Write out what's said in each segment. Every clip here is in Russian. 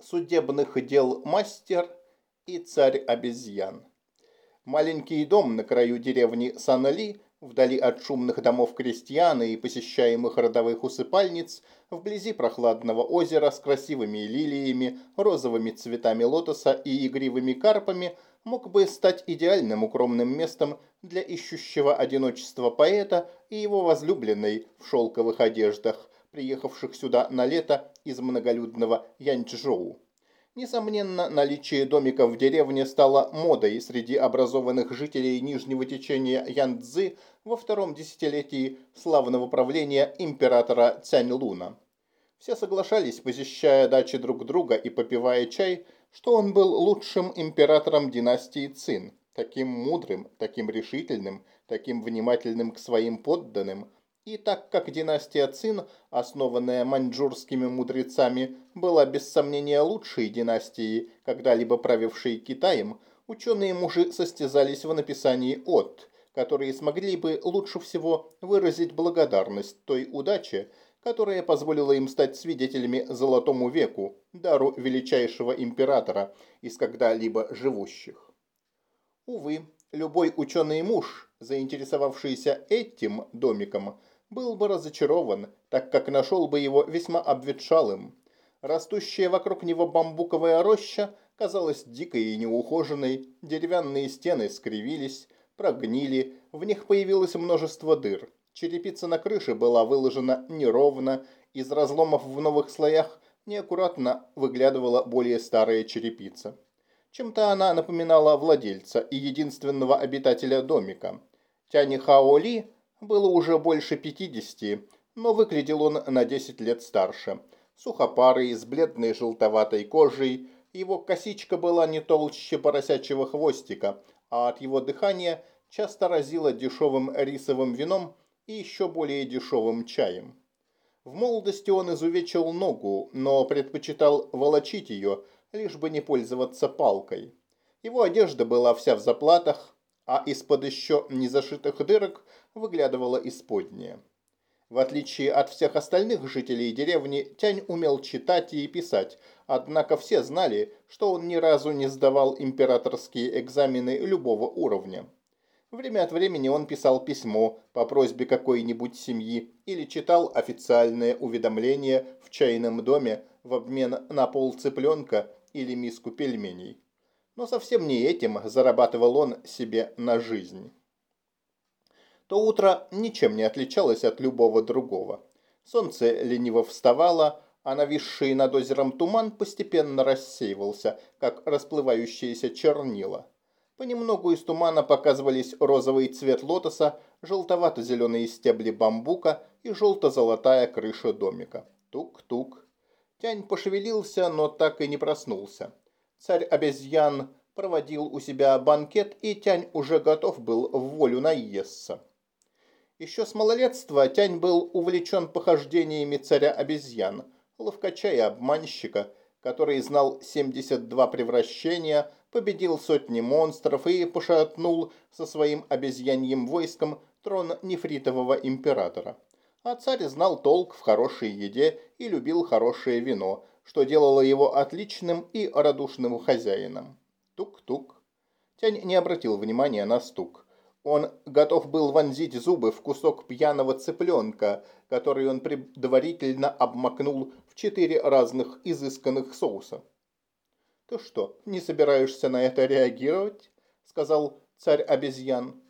судебных дел мастер и царь обезьян. Маленький дом на краю деревни Санали, вдали от шумных домов крестьян и посещаемых родовых усыпальниц, вблизи прохладного озера с красивыми лилиями, розовыми цветами лотоса и игривыми карпами, мог бы стать идеальным укромным местом для ищущего одиночества поэта и его возлюбленной в шелковых одеждах, приехавших сюда на лето из многолюдного Янчжоу. Несомненно, наличие домика в деревне стало модой среди образованных жителей нижнего течения Янцзы во втором десятилетии славного правления императора Цянь-Луна. Все соглашались, посещая дачи друг друга и попивая чай, что он был лучшим императором династии Цин, таким мудрым, таким решительным, таким внимательным к своим подданным – и так как династия Цин, основанная маньчжурскими мудрецами, была без сомнения лучшей династией, когда-либо правившей Китаем, ученые-мужи состязались в написании «от», которые смогли бы лучше всего выразить благодарность той удаче, которая позволила им стать свидетелями Золотому веку, дару величайшего императора из когда-либо живущих. Увы, любой ученый муж, заинтересовавшийся этим домиком, был бы разочарован, так как нашел бы его весьма обветшалым. Растущая вокруг него бамбуковая роща казалась дикой и неухоженной, деревянные стены скривились, прогнили, в них появилось множество дыр. Черепица на крыше была выложена неровно, из разломов в новых слоях неаккуратно выглядывала более старая черепица. Чем-то она напоминала владельца и единственного обитателя домика. Тяни Хаоли было уже больше 50, но выглядел он на 10 лет старше. Сухопарый, с бледной желтоватой кожей, его косичка была не толще поросячьего хвостика, а от его дыхания часто разило дешевым рисовым вином и еще более дешевым чаем. В молодости он изувечил ногу, но предпочитал волочить ее, лишь бы не пользоваться палкой. Его одежда была вся в заплатах, а из-под еще не зашитых дырок выглядывала исподняя. В отличие от всех остальных жителей деревни, Тянь умел читать и писать, однако все знали, что он ни разу не сдавал императорские экзамены любого уровня. Время от времени он писал письмо по просьбе какой-нибудь семьи или читал официальное уведомление в чайном доме в обмен на пол цыпленка или миску пельменей но совсем не этим зарабатывал он себе на жизнь. То утро ничем не отличалось от любого другого. Солнце лениво вставало, а нависший над озером туман постепенно рассеивался, как расплывающиеся чернила. Понемногу из тумана показывались розовый цвет лотоса, желтовато-зеленые стебли бамбука и желто-золотая крыша домика. Тук-тук. Тянь пошевелился, но так и не проснулся. Царь обезьян проводил у себя банкет, и Тянь уже готов был в волю наесться. Еще с малолетства Тянь был увлечен похождениями царя обезьян, ловкача и обманщика, который знал 72 превращения, победил сотни монстров и пошатнул со своим обезьяньим войском трон нефритового императора. А царь знал толк в хорошей еде и любил хорошее вино, что делало его отличным и радушным хозяином. Тук-тук. Тянь не обратил внимания на стук. Он готов был вонзить зубы в кусок пьяного цыпленка, который он предварительно обмакнул в четыре разных изысканных соуса. «Ты что, не собираешься на это реагировать?» – сказал царь обезьян.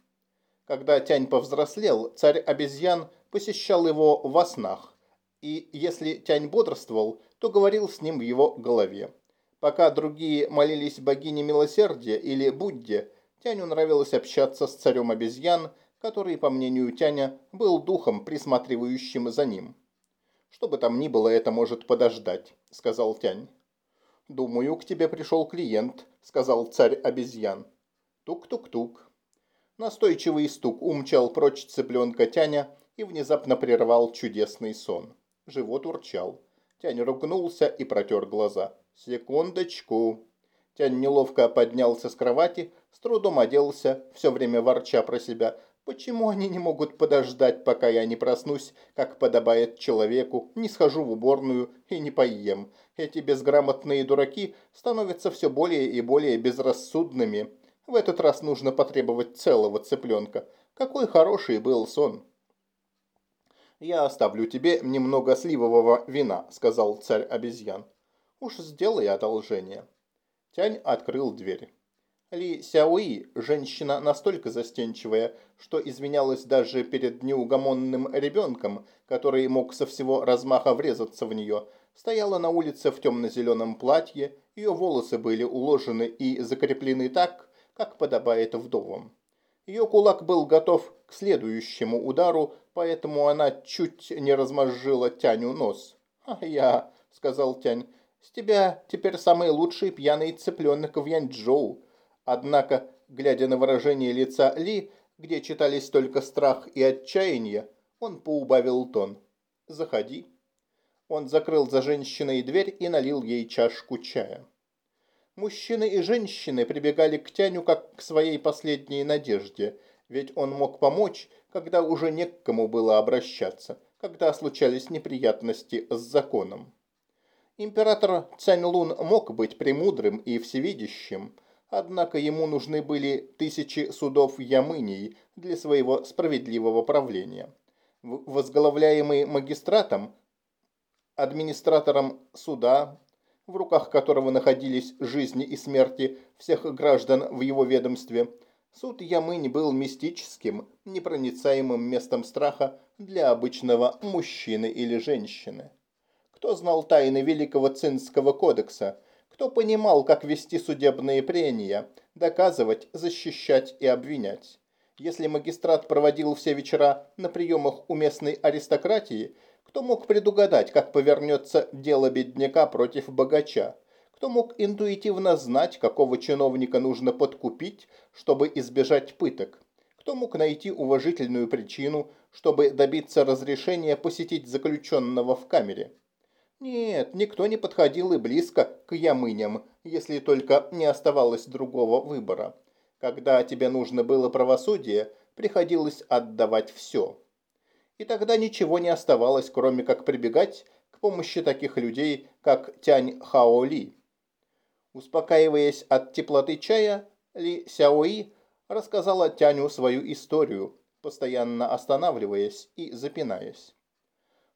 Когда Тянь повзрослел, царь обезьян посещал его во снах, и если Тянь бодрствовал, то говорил с ним в его голове. Пока другие молились богине милосердия или Будде, Тяню нравилось общаться с царем обезьян, который, по мнению Тяня, был духом, присматривающим за ним. «Что бы там ни было, это может подождать», — сказал Тянь. «Думаю, к тебе пришел клиент», — сказал царь обезьян. Тук-тук-тук. Настойчивый стук умчал прочь цыпленка Тяня и внезапно прервал чудесный сон. Живот урчал. Тянь ругнулся и протер глаза. «Секундочку». Тянь неловко поднялся с кровати, с трудом оделся, все время ворча про себя. Почему они не могут подождать, пока я не проснусь, как подобает человеку, не схожу в уборную и не поем? Эти безграмотные дураки становятся все более и более безрассудными. В этот раз нужно потребовать целого цыпленка. Какой хороший был сон. «Я оставлю тебе немного сливового вина», — сказал царь обезьян. «Уж сделай одолжение». Тянь открыл дверь. Ли Сяои, женщина настолько застенчивая, что извинялась даже перед неугомонным ребенком, который мог со всего размаха врезаться в нее, стояла на улице в темно-зеленом платье, ее волосы были уложены и закреплены так, как подобает вдовам. Ее кулак был готов к следующему удару, поэтому она чуть не размозжила Тяню нос. «А я», — сказал Тянь, — «с тебя теперь самый лучший пьяный цыпленок в Янчжоу». Однако, глядя на выражение лица Ли, где читались только страх и отчаяние, он поубавил тон. «Заходи». Он закрыл за женщиной дверь и налил ей чашку чая. Мужчины и женщины прибегали к Тяню как к своей последней надежде, ведь он мог помочь, когда уже не к кому было обращаться, когда случались неприятности с законом. Император Цянь Лун мог быть премудрым и всевидящим, Однако ему нужны были тысячи судов Ямынии для своего справедливого правления. Возглавляемый магистратом, администратором суда, в руках которого находились жизни и смерти всех граждан в его ведомстве, суд Ямынь был мистическим, непроницаемым местом страха для обычного мужчины или женщины. Кто знал тайны Великого Цинского кодекса – кто понимал, как вести судебные прения, доказывать, защищать и обвинять. Если магистрат проводил все вечера на приемах у местной аристократии, кто мог предугадать, как повернется дело бедняка против богача? Кто мог интуитивно знать, какого чиновника нужно подкупить, чтобы избежать пыток? Кто мог найти уважительную причину, чтобы добиться разрешения посетить заключенного в камере? Нет, никто не подходил и близко к ямыням, если только не оставалось другого выбора. Когда тебе нужно было правосудие, приходилось отдавать все. И тогда ничего не оставалось, кроме как прибегать к помощи таких людей, как Тянь Хао Ли. Успокаиваясь от теплоты чая, Ли Сяои рассказала Тяню свою историю, постоянно останавливаясь и запинаясь.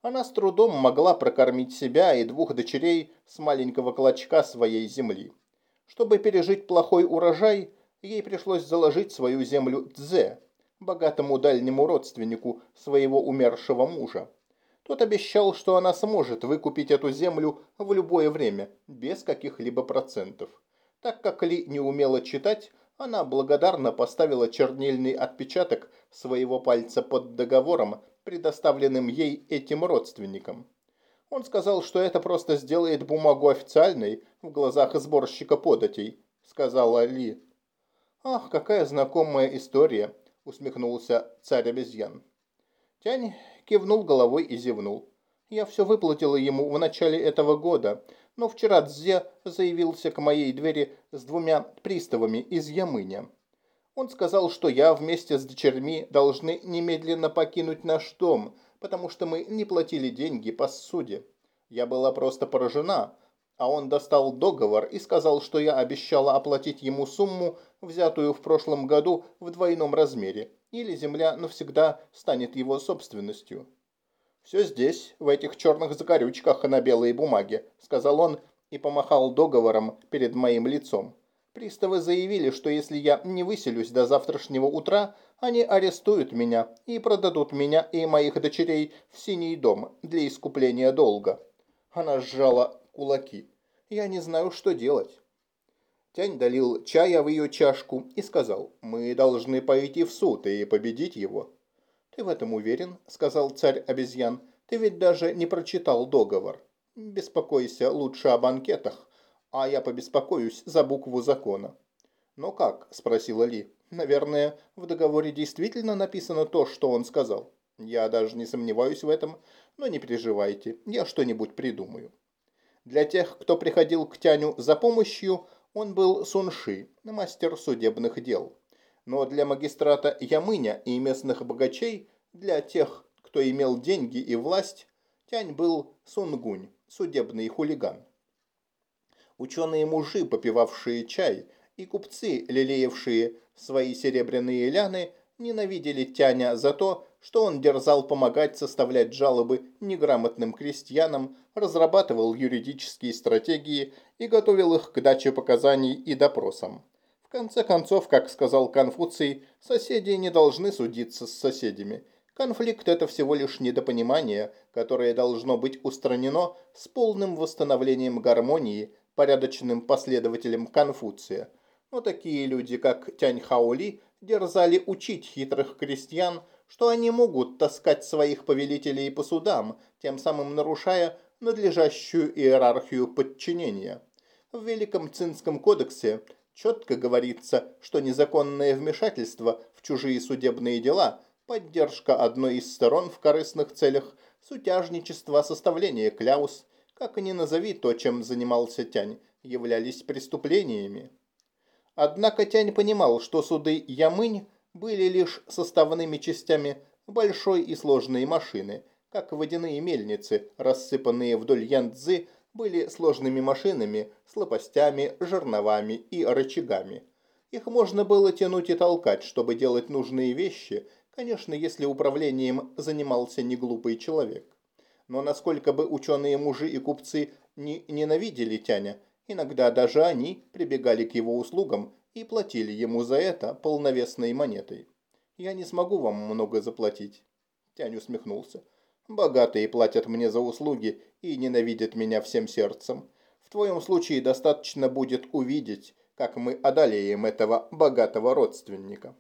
Она с трудом могла прокормить себя и двух дочерей с маленького клочка своей земли. Чтобы пережить плохой урожай, ей пришлось заложить свою землю Дзе, богатому дальнему родственнику своего умершего мужа. Тот обещал, что она сможет выкупить эту землю в любое время, без каких-либо процентов. Так как Ли не умела читать, она благодарно поставила чернильный отпечаток своего пальца под договором предоставленным ей этим родственникам. Он сказал, что это просто сделает бумагу официальной в глазах сборщика податей, сказала Ли. «Ах, какая знакомая история!» – усмехнулся царь обезьян. Тянь кивнул головой и зевнул. «Я все выплатила ему в начале этого года, но вчера Дзе заявился к моей двери с двумя приставами из Ямыня. Он сказал, что я вместе с дочерьми должны немедленно покинуть наш дом, потому что мы не платили деньги по суде. Я была просто поражена, а он достал договор и сказал, что я обещала оплатить ему сумму, взятую в прошлом году в двойном размере, или земля навсегда станет его собственностью. «Все здесь, в этих черных закорючках на белой бумаге», — сказал он и помахал договором перед моим лицом. Приставы заявили, что если я не выселюсь до завтрашнего утра, они арестуют меня и продадут меня и моих дочерей в синий дом для искупления долга. Она сжала кулаки. Я не знаю, что делать. Тянь долил чая в ее чашку и сказал, мы должны пойти в суд и победить его. Ты в этом уверен? Сказал царь обезьян. Ты ведь даже не прочитал договор. Беспокойся лучше о банкетах, а я побеспокоюсь за букву закона». «Но как?» – спросила Ли. «Наверное, в договоре действительно написано то, что он сказал. Я даже не сомневаюсь в этом, но не переживайте, я что-нибудь придумаю». Для тех, кто приходил к Тяню за помощью, он был Сунши, мастер судебных дел. Но для магистрата Ямыня и местных богачей, для тех, кто имел деньги и власть, Тянь был сунгунь, судебный хулиган. Ученые-мужи, попивавшие чай, и купцы, лелеявшие свои серебряные ляны, ненавидели Тяня за то, что он дерзал помогать составлять жалобы неграмотным крестьянам, разрабатывал юридические стратегии и готовил их к даче показаний и допросам. В конце концов, как сказал Конфуций, соседи не должны судиться с соседями. Конфликт – это всего лишь недопонимание, которое должно быть устранено с полным восстановлением гармонии, порядочным последователем Конфуция. Но такие люди, как Тянь Хаоли, дерзали учить хитрых крестьян, что они могут таскать своих повелителей по судам, тем самым нарушая надлежащую иерархию подчинения. В Великом Цинском кодексе четко говорится, что незаконное вмешательство в чужие судебные дела, поддержка одной из сторон в корыстных целях, сутяжничество, составление кляус, как и не назови то, чем занимался Тянь, являлись преступлениями. Однако Тянь понимал, что суды Ямынь были лишь составными частями большой и сложной машины, как водяные мельницы, рассыпанные вдоль Янцзы, были сложными машинами с лопастями, жерновами и рычагами. Их можно было тянуть и толкать, чтобы делать нужные вещи, конечно, если управлением занимался не глупый человек. Но насколько бы ученые-мужи и купцы не ненавидели Тяня, иногда даже они прибегали к его услугам и платили ему за это полновесной монетой. «Я не смогу вам много заплатить», – Тянь усмехнулся. «Богатые платят мне за услуги и ненавидят меня всем сердцем. В твоем случае достаточно будет увидеть, как мы одолеем этого богатого родственника».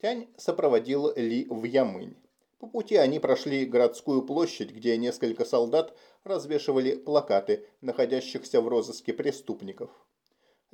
Тянь сопроводил Ли в Ямынь. По пути они прошли городскую площадь, где несколько солдат развешивали плакаты, находящихся в розыске преступников.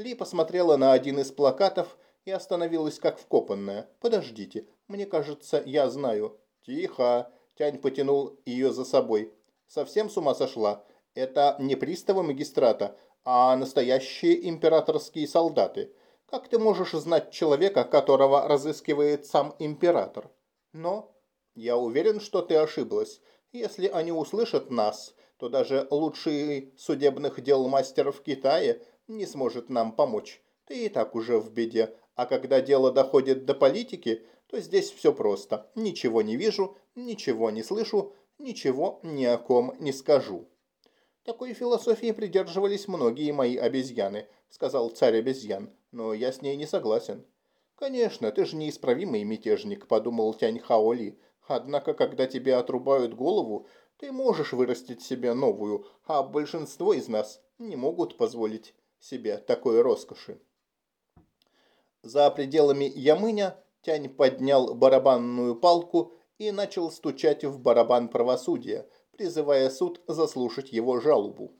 Ли посмотрела на один из плакатов и остановилась как вкопанная. «Подождите, мне кажется, я знаю». «Тихо!» – Тянь потянул ее за собой. «Совсем с ума сошла? Это не приставы магистрата, а настоящие императорские солдаты. Как ты можешь знать человека, которого разыскивает сам император? Но я уверен, что ты ошиблась. Если они услышат нас, то даже лучший судебных дел мастер в Китае не сможет нам помочь. Ты и так уже в беде. А когда дело доходит до политики, то здесь все просто. Ничего не вижу, ничего не слышу, ничего ни о ком не скажу. Такой философии придерживались многие мои обезьяны, сказал царь обезьян, но я с ней не согласен. Конечно, ты же неисправимый мятежник, подумал Тянь Хаоли. Однако, когда тебе отрубают голову, ты можешь вырастить себе новую, а большинство из нас не могут позволить себе такой роскоши. За пределами Ямыня Тянь поднял барабанную палку и начал стучать в барабан правосудия, призывая суд заслушать его жалобу.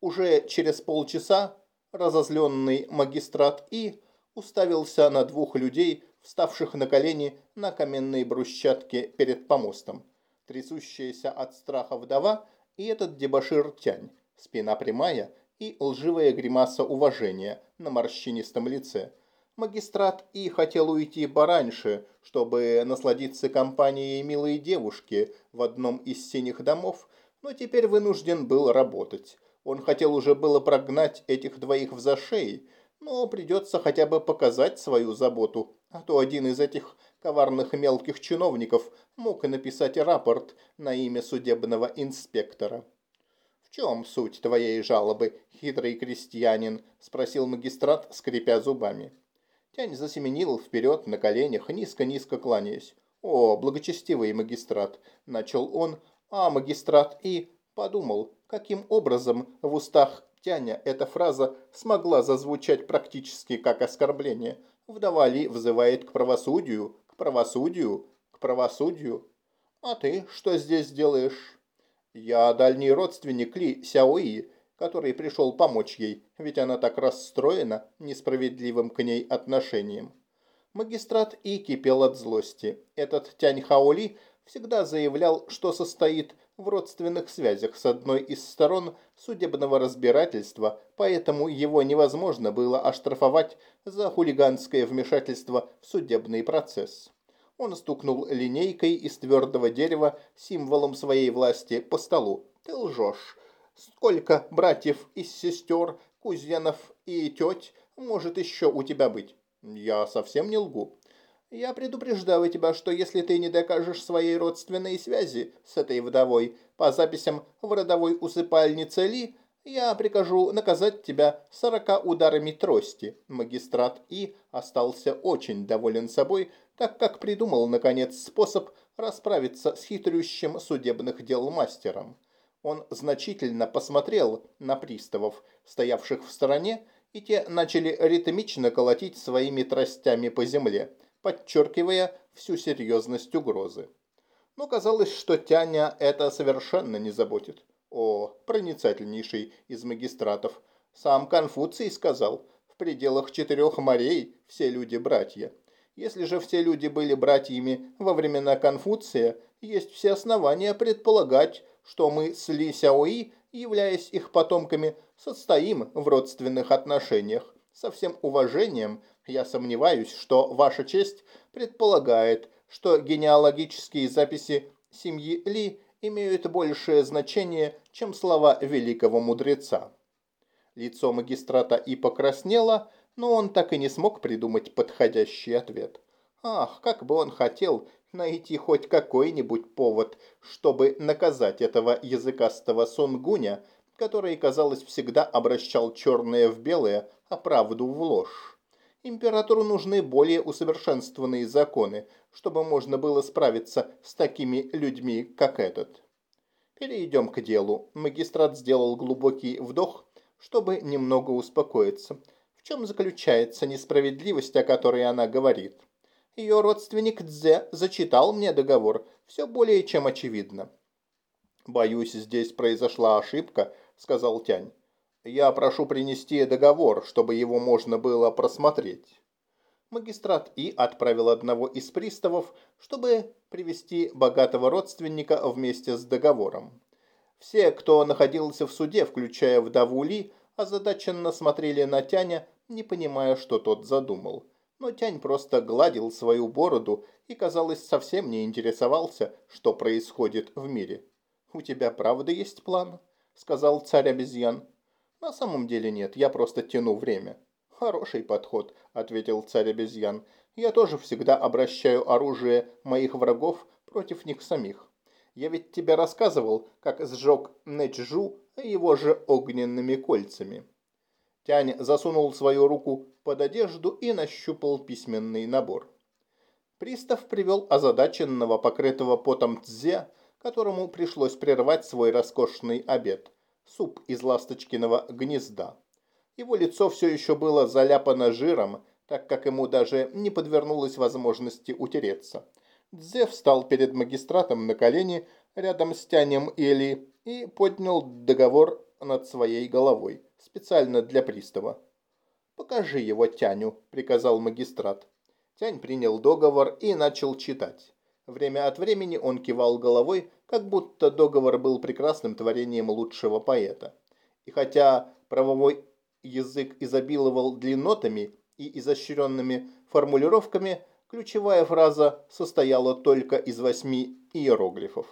Уже через полчаса разозленный магистрат И уставился на двух людей, вставших на колени на каменной брусчатке перед помостом. Трясущаяся от страха вдова и этот дебошир Тянь, спина прямая и лживая гримаса уважения на морщинистом лице. Магистрат и хотел уйти пораньше, чтобы насладиться компанией милой девушки в одном из синих домов, но теперь вынужден был работать. Он хотел уже было прогнать этих двоих в зашей, но придется хотя бы показать свою заботу, а то один из этих коварных мелких чиновников мог и написать рапорт на имя судебного инспектора чем суть твоей жалобы, хитрый крестьянин?» – спросил магистрат, скрипя зубами. Тянь засеменил вперед на коленях, низко-низко кланяясь. «О, благочестивый магистрат!» – начал он, а магистрат и подумал, каким образом в устах Тяня эта фраза смогла зазвучать практически как оскорбление. Вдова Ли взывает к правосудию, к правосудию, к правосудию. «А ты что здесь делаешь?» Я дальний родственник Ли Сяои, который пришел помочь ей, ведь она так расстроена несправедливым к ней отношением. Магистрат И кипел от злости. Этот Тянь Хаоли всегда заявлял, что состоит в родственных связях с одной из сторон судебного разбирательства, поэтому его невозможно было оштрафовать за хулиганское вмешательство в судебный процесс. Он стукнул линейкой из твердого дерева символом своей власти по столу. «Ты лжешь. Сколько братьев и сестер, кузенов и теть может еще у тебя быть?» «Я совсем не лгу. Я предупреждаю тебя, что если ты не докажешь своей родственной связи с этой вдовой по записям в родовой усыпальнице Ли, я прикажу наказать тебя сорока ударами трости. Магистрат И остался очень доволен собой, так как придумал, наконец, способ расправиться с хитрющим судебных дел мастером. Он значительно посмотрел на приставов, стоявших в стороне, и те начали ритмично колотить своими тростями по земле – подчеркивая всю серьезность угрозы. Но казалось, что Тяня это совершенно не заботит. О, проницательнейший из магистратов. Сам Конфуций сказал, в пределах четырех морей все люди братья. Если же все люди были братьями во времена Конфуция, есть все основания предполагать, что мы с Ли Сяои, являясь их потомками, состоим в родственных отношениях. Со всем уважением я сомневаюсь, что Ваша честь предполагает, что генеалогические записи семьи Ли имеют большее значение, чем слова великого мудреца. Лицо магистрата и покраснело, но он так и не смог придумать подходящий ответ. Ах, как бы он хотел найти хоть какой-нибудь повод, чтобы наказать этого языкастого сунгуня, который, казалось, всегда обращал черное в белое, а правду в ложь. Императору нужны более усовершенствованные законы, чтобы можно было справиться с такими людьми, как этот. Перейдем к делу. Магистрат сделал глубокий вдох, чтобы немного успокоиться. Чем заключается несправедливость, о которой она говорит? Ее родственник Дзе зачитал мне договор, все более чем очевидно. «Боюсь, здесь произошла ошибка», — сказал Тянь. Я прошу принести договор, чтобы его можно было просмотреть. Магистрат И отправил одного из приставов, чтобы привести богатого родственника вместе с договором. Все, кто находился в суде, включая вдову Ли, озадаченно смотрели на Тяня, не понимая, что тот задумал. Но Тянь просто гладил свою бороду и, казалось, совсем не интересовался, что происходит в мире. «У тебя правда есть план?» – сказал царь обезьян. На самом деле нет, я просто тяну время. Хороший подход, ответил царь обезьян. Я тоже всегда обращаю оружие моих врагов против них самих. Я ведь тебе рассказывал, как сжег Нэчжу его же огненными кольцами. Тянь засунул свою руку под одежду и нащупал письменный набор. Пристав привел озадаченного, покрытого потом Цзе, которому пришлось прервать свой роскошный обед суп из ласточкиного гнезда. Его лицо все еще было заляпано жиром, так как ему даже не подвернулось возможности утереться. Дзе встал перед магистратом на колени рядом с Тянем Эли и поднял договор над своей головой, специально для пристава. «Покажи его Тяню», – приказал магистрат. Тянь принял договор и начал читать. Время от времени он кивал головой, как будто договор был прекрасным творением лучшего поэта. И хотя правовой язык изобиловал длиннотами и изощренными формулировками, ключевая фраза состояла только из восьми иероглифов.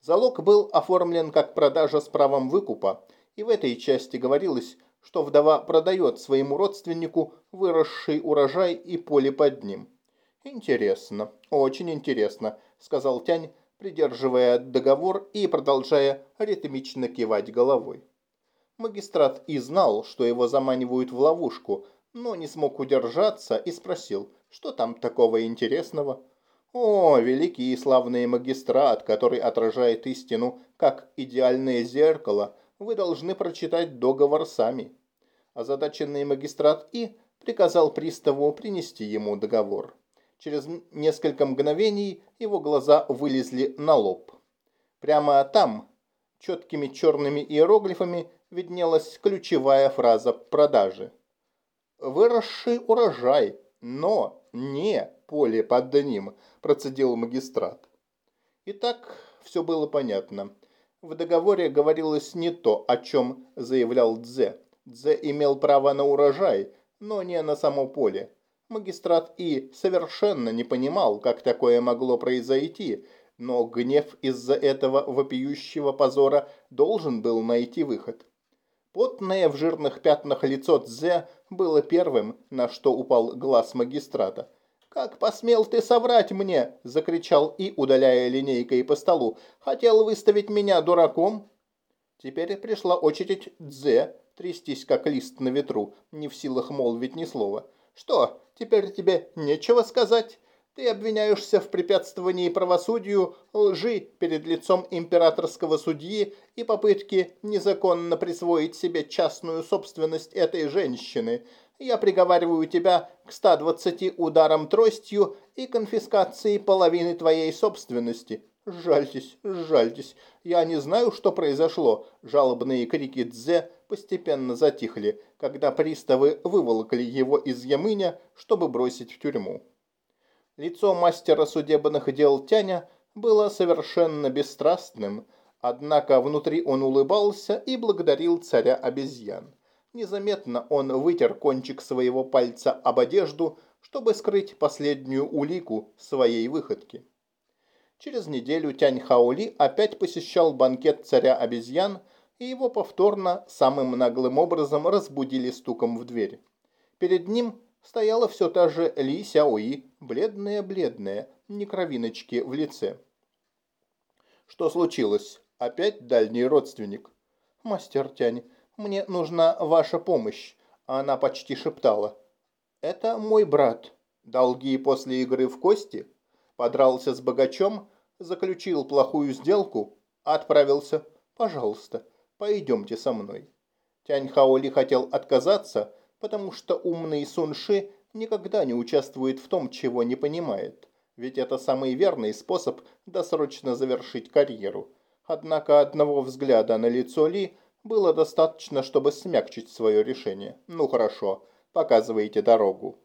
Залог был оформлен как продажа с правом выкупа, и в этой части говорилось, что вдова продает своему родственнику выросший урожай и поле под ним. «Интересно, очень интересно», — сказал Тянь, придерживая договор и продолжая ритмично кивать головой. Магистрат и знал, что его заманивают в ловушку, но не смог удержаться и спросил, что там такого интересного. О, великий и славный магистрат, который отражает истину, как идеальное зеркало, вы должны прочитать договор сами. Озадаченный магистрат И приказал приставу принести ему договор. Через несколько мгновений его глаза вылезли на лоб. Прямо там, четкими черными иероглифами, виднелась ключевая фраза продажи. «Выросший урожай, но не поле под ним», – процедил магистрат. Итак, все было понятно. В договоре говорилось не то, о чем заявлял Дзе. Дзе имел право на урожай, но не на само поле. Магистрат И совершенно не понимал, как такое могло произойти, но гнев из-за этого вопиющего позора должен был найти выход. Потное в жирных пятнах лицо Дзе было первым, на что упал глаз магистрата. «Как посмел ты соврать мне?» – закричал И, удаляя линейкой по столу. «Хотел выставить меня дураком?» Теперь пришла очередь Дзе трястись, как лист на ветру, не в силах молвить ни слова. «Что, теперь тебе нечего сказать?» Ты обвиняешься в препятствовании правосудию, лжи перед лицом императорского судьи и попытке незаконно присвоить себе частную собственность этой женщины. Я приговариваю тебя к 120 ударам тростью и конфискации половины твоей собственности. Жальтесь, жальтесь. Я не знаю, что произошло. Жалобные крики Дзе постепенно затихли, когда приставы выволокли его из Ямыня, чтобы бросить в тюрьму. Лицо мастера судебных дел Тяня было совершенно бесстрастным, однако внутри он улыбался и благодарил царя обезьян. Незаметно он вытер кончик своего пальца об одежду, чтобы скрыть последнюю улику своей выходки. Через неделю Тянь Хаоли опять посещал банкет царя обезьян, и его повторно самым наглым образом разбудили стуком в дверь. Перед ним стояла все та же Ли Сяои, бледная-бледная, не кровиночки в лице. «Что случилось? Опять дальний родственник?» «Мастер Тянь, мне нужна ваша помощь», она почти шептала. «Это мой брат. Долги после игры в кости? Подрался с богачом? Заключил плохую сделку? Отправился? Пожалуйста, пойдемте со мной». Тянь Хаоли хотел отказаться, потому что умный Сунши никогда не участвует в том, чего не понимает. Ведь это самый верный способ досрочно завершить карьеру. Однако одного взгляда на лицо Ли было достаточно, чтобы смягчить свое решение. Ну хорошо, показывайте дорогу.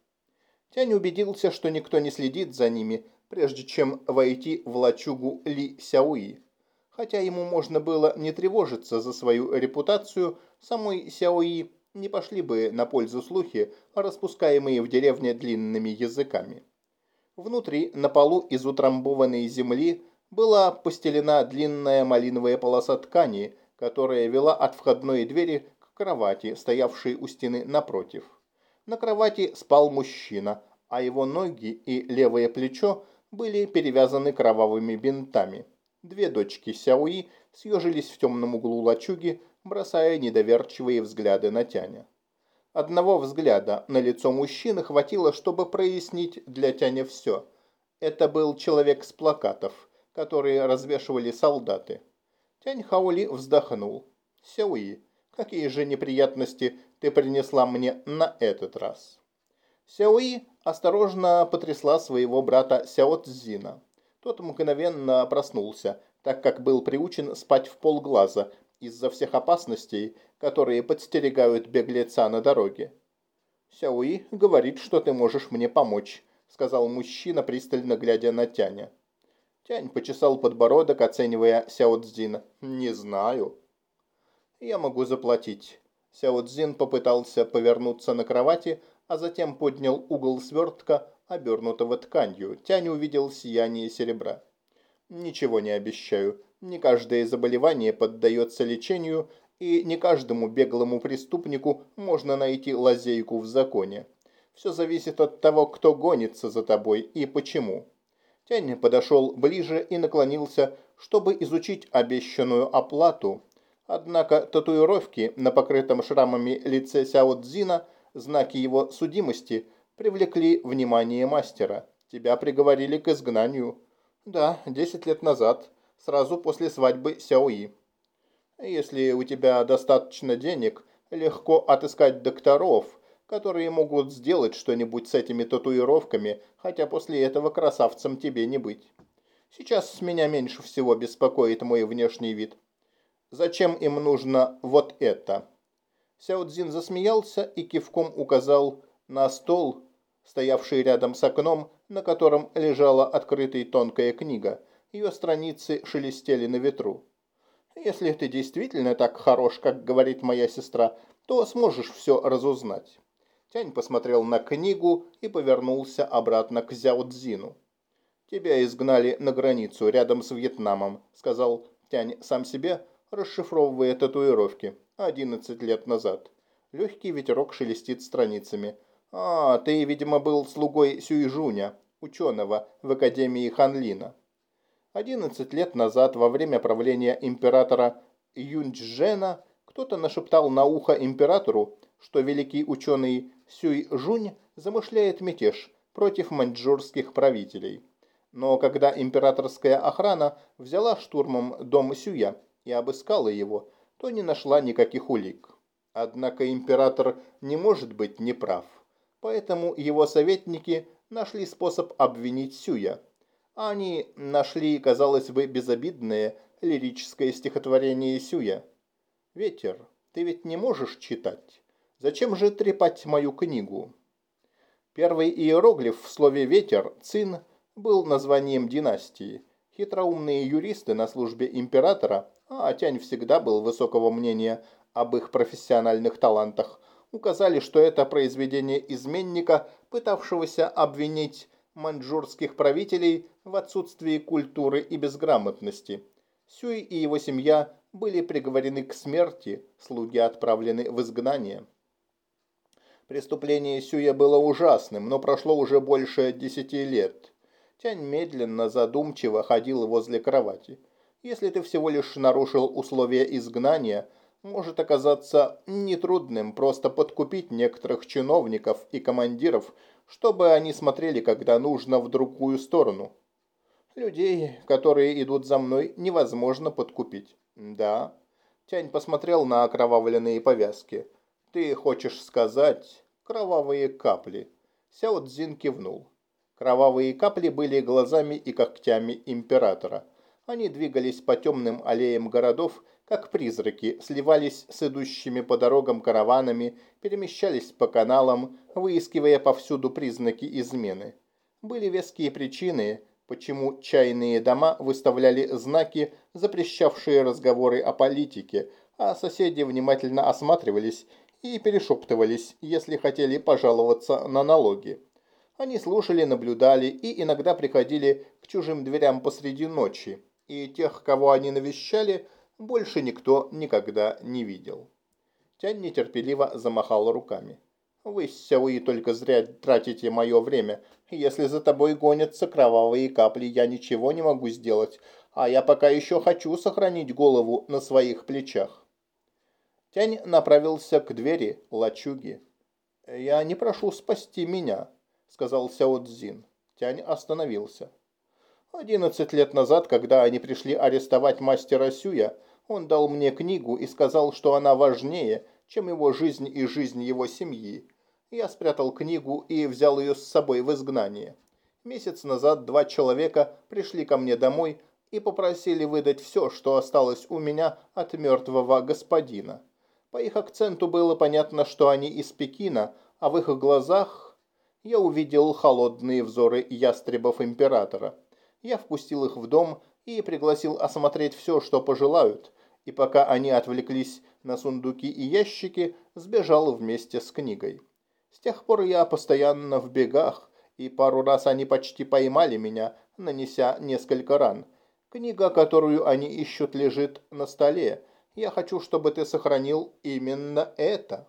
Тянь убедился, что никто не следит за ними, прежде чем войти в лачугу Ли Сяуи. Хотя ему можно было не тревожиться за свою репутацию, самой Сяои не пошли бы на пользу слухи, распускаемые в деревне длинными языками. Внутри, на полу из утрамбованной земли, была постелена длинная малиновая полоса ткани, которая вела от входной двери к кровати, стоявшей у стены напротив. На кровати спал мужчина, а его ноги и левое плечо были перевязаны кровавыми бинтами. Две дочки Сяуи съежились в темном углу лачуги, бросая недоверчивые взгляды на Тяня. Одного взгляда на лицо мужчины хватило, чтобы прояснить для Тяня все. Это был человек с плакатов, которые развешивали солдаты. Тянь Хаули вздохнул. «Сяуи, какие же неприятности ты принесла мне на этот раз?» Сяуи осторожно потрясла своего брата Сяо Цзина. Тот мгновенно проснулся, так как был приучен спать в полглаза из-за всех опасностей, которые подстерегают беглеца на дороге. «Сяуи говорит, что ты можешь мне помочь», — сказал мужчина, пристально глядя на Тяня. Тянь почесал подбородок, оценивая Сяо Цзина. «Не знаю». «Я могу заплатить». Сяо Цзин попытался повернуться на кровати, а затем поднял угол свертка, обернутого тканью. Тянь увидел сияние серебра. «Ничего не обещаю. Не каждое заболевание поддается лечению, и не каждому беглому преступнику можно найти лазейку в законе. Все зависит от того, кто гонится за тобой и почему. Тянь подошел ближе и наклонился, чтобы изучить обещанную оплату. Однако татуировки на покрытом шрамами лице Сяо Цзина, знаки его судимости, привлекли внимание мастера. Тебя приговорили к изгнанию. Да, десять лет назад сразу после свадьбы Сяои. Если у тебя достаточно денег, легко отыскать докторов, которые могут сделать что-нибудь с этими татуировками, хотя после этого красавцем тебе не быть. Сейчас меня меньше всего беспокоит мой внешний вид. Зачем им нужно вот это?» Сяо Цзин засмеялся и кивком указал на стол, стоявший рядом с окном, на котором лежала открытая тонкая книга – ее страницы шелестели на ветру. Если ты действительно так хорош, как говорит моя сестра, то сможешь все разузнать. Тянь посмотрел на книгу и повернулся обратно к Зяо Цзину. «Тебя изгнали на границу рядом с Вьетнамом», — сказал Тянь сам себе, расшифровывая татуировки. «Одиннадцать лет назад». Легкий ветерок шелестит страницами. «А, ты, видимо, был слугой Сюйжуня, ученого в Академии Ханлина». Одиннадцать лет назад, во время правления императора Юнчжена, кто-то нашептал на ухо императору, что великий ученый Сюй Жунь замышляет мятеж против маньчжурских правителей. Но когда императорская охрана взяла штурмом дом Сюя и обыскала его, то не нашла никаких улик. Однако император не может быть неправ, поэтому его советники нашли способ обвинить Сюя. Они нашли, казалось бы, безобидное лирическое стихотворение Сюя. «Ветер, ты ведь не можешь читать?» Зачем же трепать мою книгу? Первый иероглиф в слове «ветер» – «цин» был названием династии. Хитроумные юристы на службе императора, а Тянь всегда был высокого мнения об их профессиональных талантах, указали, что это произведение изменника, пытавшегося обвинить маньчжурских правителей в отсутствии культуры и безграмотности. Сюй и его семья были приговорены к смерти, слуги отправлены в изгнание. Преступление Сюя было ужасным, но прошло уже больше десяти лет. Тянь медленно, задумчиво ходил возле кровати. Если ты всего лишь нарушил условия изгнания, может оказаться нетрудным просто подкупить некоторых чиновников и командиров, чтобы они смотрели, когда нужно, в другую сторону. Людей, которые идут за мной, невозможно подкупить. Да. Тянь посмотрел на окровавленные повязки. «Ты хочешь сказать кровавые капли?» Сяо Цзин кивнул. Кровавые капли были глазами и когтями императора. Они двигались по темным аллеям городов, как призраки, сливались с идущими по дорогам караванами, перемещались по каналам, выискивая повсюду признаки измены. Были веские причины, почему чайные дома выставляли знаки, запрещавшие разговоры о политике, а соседи внимательно осматривались и перешептывались, если хотели пожаловаться на налоги. Они слушали, наблюдали и иногда приходили к чужим дверям посреди ночи, и тех, кого они навещали, больше никто никогда не видел. Тянь нетерпеливо замахал руками. «Вы, Сяуи, только зря тратите мое время. Если за тобой гонятся кровавые капли, я ничего не могу сделать, а я пока еще хочу сохранить голову на своих плечах». Тянь направился к двери лачуги. «Я не прошу спасти меня», — сказал Сяо Цзин. Тянь остановился. Одиннадцать лет назад, когда они пришли арестовать мастера Сюя, он дал мне книгу и сказал, что она важнее, чем его жизнь и жизнь его семьи. Я спрятал книгу и взял ее с собой в изгнание. Месяц назад два человека пришли ко мне домой и попросили выдать все, что осталось у меня от мертвого господина. По их акценту было понятно, что они из Пекина, а в их глазах я увидел холодные взоры ястребов императора. Я впустил их в дом и пригласил осмотреть все, что пожелают, и пока они отвлеклись на сундуки и ящики, сбежал вместе с книгой. С тех пор я постоянно в бегах, и пару раз они почти поймали меня, нанеся несколько ран. Книга, которую они ищут, лежит на столе, я хочу, чтобы ты сохранил именно это».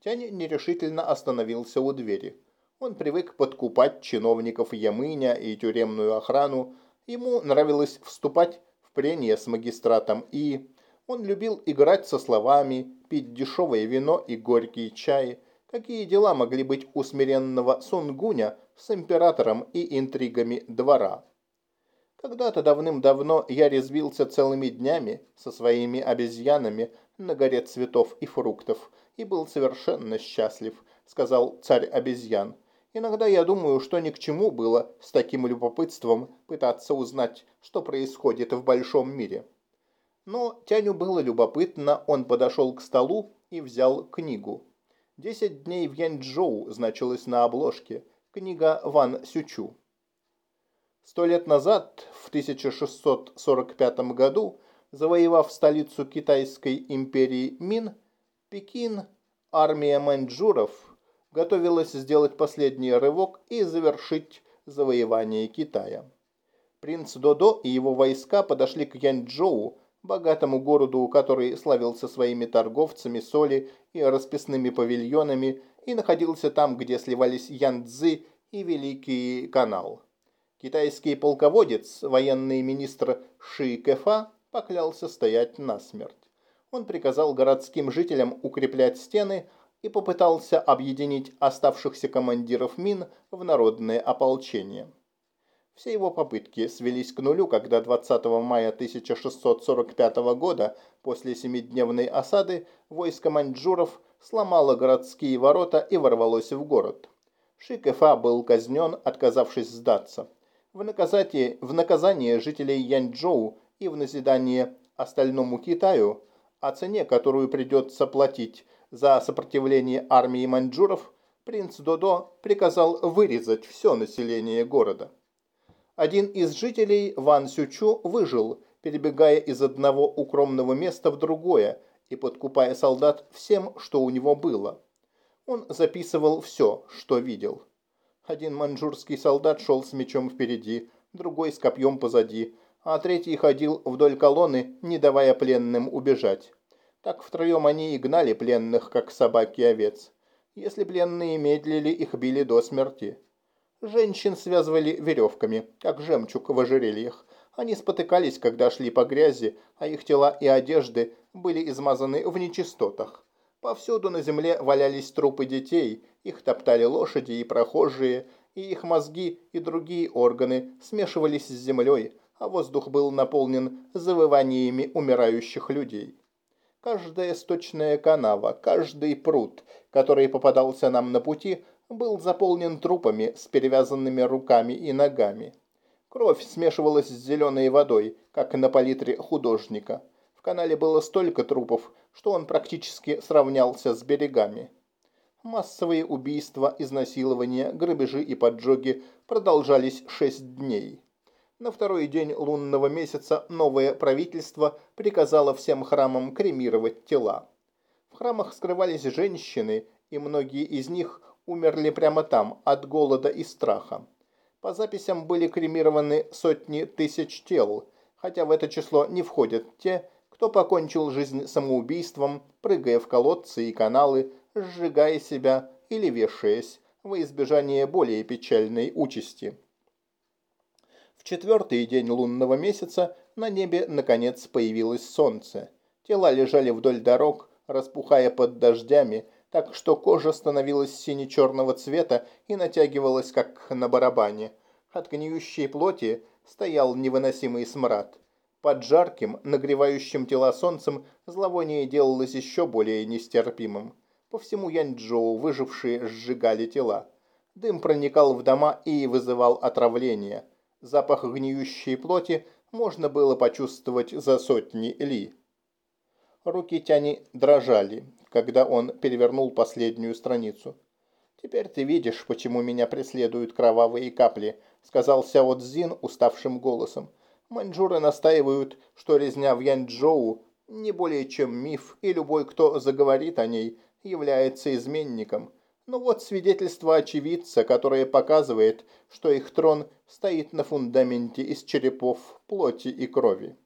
Тянь нерешительно остановился у двери. Он привык подкупать чиновников Ямыня и тюремную охрану. Ему нравилось вступать в прения с магистратом И. Он любил играть со словами, пить дешевое вино и горький чай. Какие дела могли быть у смиренного Сунгуня с императором и интригами двора? Когда-то давным-давно я резвился целыми днями со своими обезьянами на горе цветов и фруктов и был совершенно счастлив, сказал царь обезьян. Иногда я думаю, что ни к чему было с таким любопытством пытаться узнать, что происходит в большом мире. Но Тяню было любопытно, он подошел к столу и взял книгу. «Десять дней в Янчжоу» значилось на обложке. Книга Ван Сючу. Сто лет назад, в 1645 году, завоевав столицу Китайской империи Мин, Пекин, армия маньчжуров готовилась сделать последний рывок и завершить завоевание Китая. Принц Додо и его войска подошли к Янчжоу, богатому городу, который славился своими торговцами соли и расписными павильонами и находился там, где сливались Янцзы и Великий канал. Китайский полководец, военный министр Ши Кэфа, поклялся стоять насмерть. Он приказал городским жителям укреплять стены и попытался объединить оставшихся командиров мин в народное ополчение. Все его попытки свелись к нулю, когда 20 мая 1645 года, после семидневной осады, войско маньчжуров сломало городские ворота и ворвалось в город. Шикэфа был казнен, отказавшись сдаться. В наказание, в наказание жителей Янчжоу и в назидание остальному Китаю о цене, которую придется платить за сопротивление армии маньчжуров, принц Додо приказал вырезать все население города. Один из жителей Ван Сючу выжил, перебегая из одного укромного места в другое и подкупая солдат всем, что у него было. Он записывал все, что видел. Один маньчжурский солдат шел с мечом впереди, другой с копьем позади, а третий ходил вдоль колонны, не давая пленным убежать. Так втроем они и гнали пленных, как собаки овец. Если пленные медлили, их били до смерти. Женщин связывали веревками, как жемчуг в ожерельях. Они спотыкались, когда шли по грязи, а их тела и одежды были измазаны в нечистотах. Повсюду на земле валялись трупы детей, их топтали лошади и прохожие, и их мозги и другие органы смешивались с землей, а воздух был наполнен завываниями умирающих людей. Каждая сточная канава, каждый пруд, который попадался нам на пути, был заполнен трупами с перевязанными руками и ногами. Кровь смешивалась с зеленой водой, как на палитре художника. В канале было столько трупов, что он практически сравнялся с берегами. Массовые убийства, изнасилования, грабежи и поджоги продолжались шесть дней. На второй день лунного месяца новое правительство приказало всем храмам кремировать тела. В храмах скрывались женщины, и многие из них умерли прямо там от голода и страха. По записям были кремированы сотни тысяч тел, хотя в это число не входят те, кто покончил жизнь самоубийством, прыгая в колодцы и каналы, сжигая себя или вешаясь, во избежание более печальной участи. В четвертый день лунного месяца на небе наконец появилось солнце. Тела лежали вдоль дорог, распухая под дождями, так что кожа становилась сине-черного цвета и натягивалась, как на барабане. От гниющей плоти стоял невыносимый смрад. Под жарким, нагревающим тела солнцем зловоние делалось еще более нестерпимым. По всему Янчжоу выжившие сжигали тела. Дым проникал в дома и вызывал отравление. Запах гниющей плоти можно было почувствовать за сотни ли. Руки Тяни дрожали, когда он перевернул последнюю страницу. «Теперь ты видишь, почему меня преследуют кровавые капли», сказал Сяо Цзин уставшим голосом. «Маньчжуры настаивают, что резня в Янчжоу не более чем миф, и любой, кто заговорит о ней, является изменником. Но вот свидетельство очевидца, которое показывает, что их трон стоит на фундаменте из черепов, плоти и крови».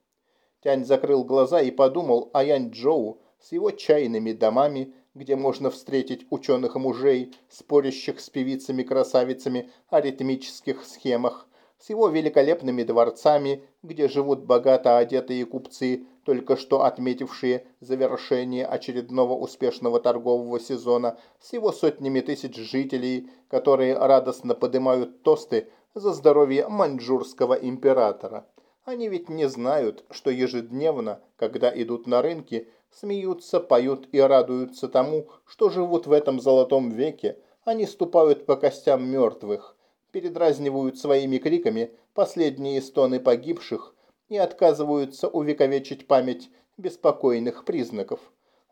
Тянь закрыл глаза и подумал о Янчжоу, с его чайными домами, где можно встретить ученых мужей, спорящих с певицами-красавицами о ритмических схемах, с его великолепными дворцами, где живут богато одетые купцы, только что отметившие завершение очередного успешного торгового сезона, с его сотнями тысяч жителей, которые радостно поднимают тосты за здоровье маньчжурского императора. Они ведь не знают, что ежедневно, когда идут на рынки, смеются, поют и радуются тому, что живут в этом золотом веке, они ступают по костям мертвых, передразнивают своими криками последние стоны погибших и отказываются увековечить память беспокойных признаков.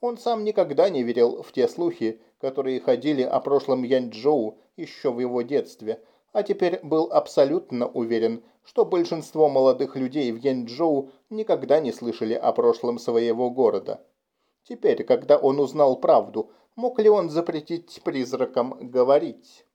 Он сам никогда не верил в те слухи, которые ходили о прошлом Янчжоу еще в его детстве. а теперь был абсолютно уверен, что большинство молодых людей в Янчжоу никогда не слышали о прошлом своего города. Теперь, когда он узнал правду, мог ли он запретить призракам говорить?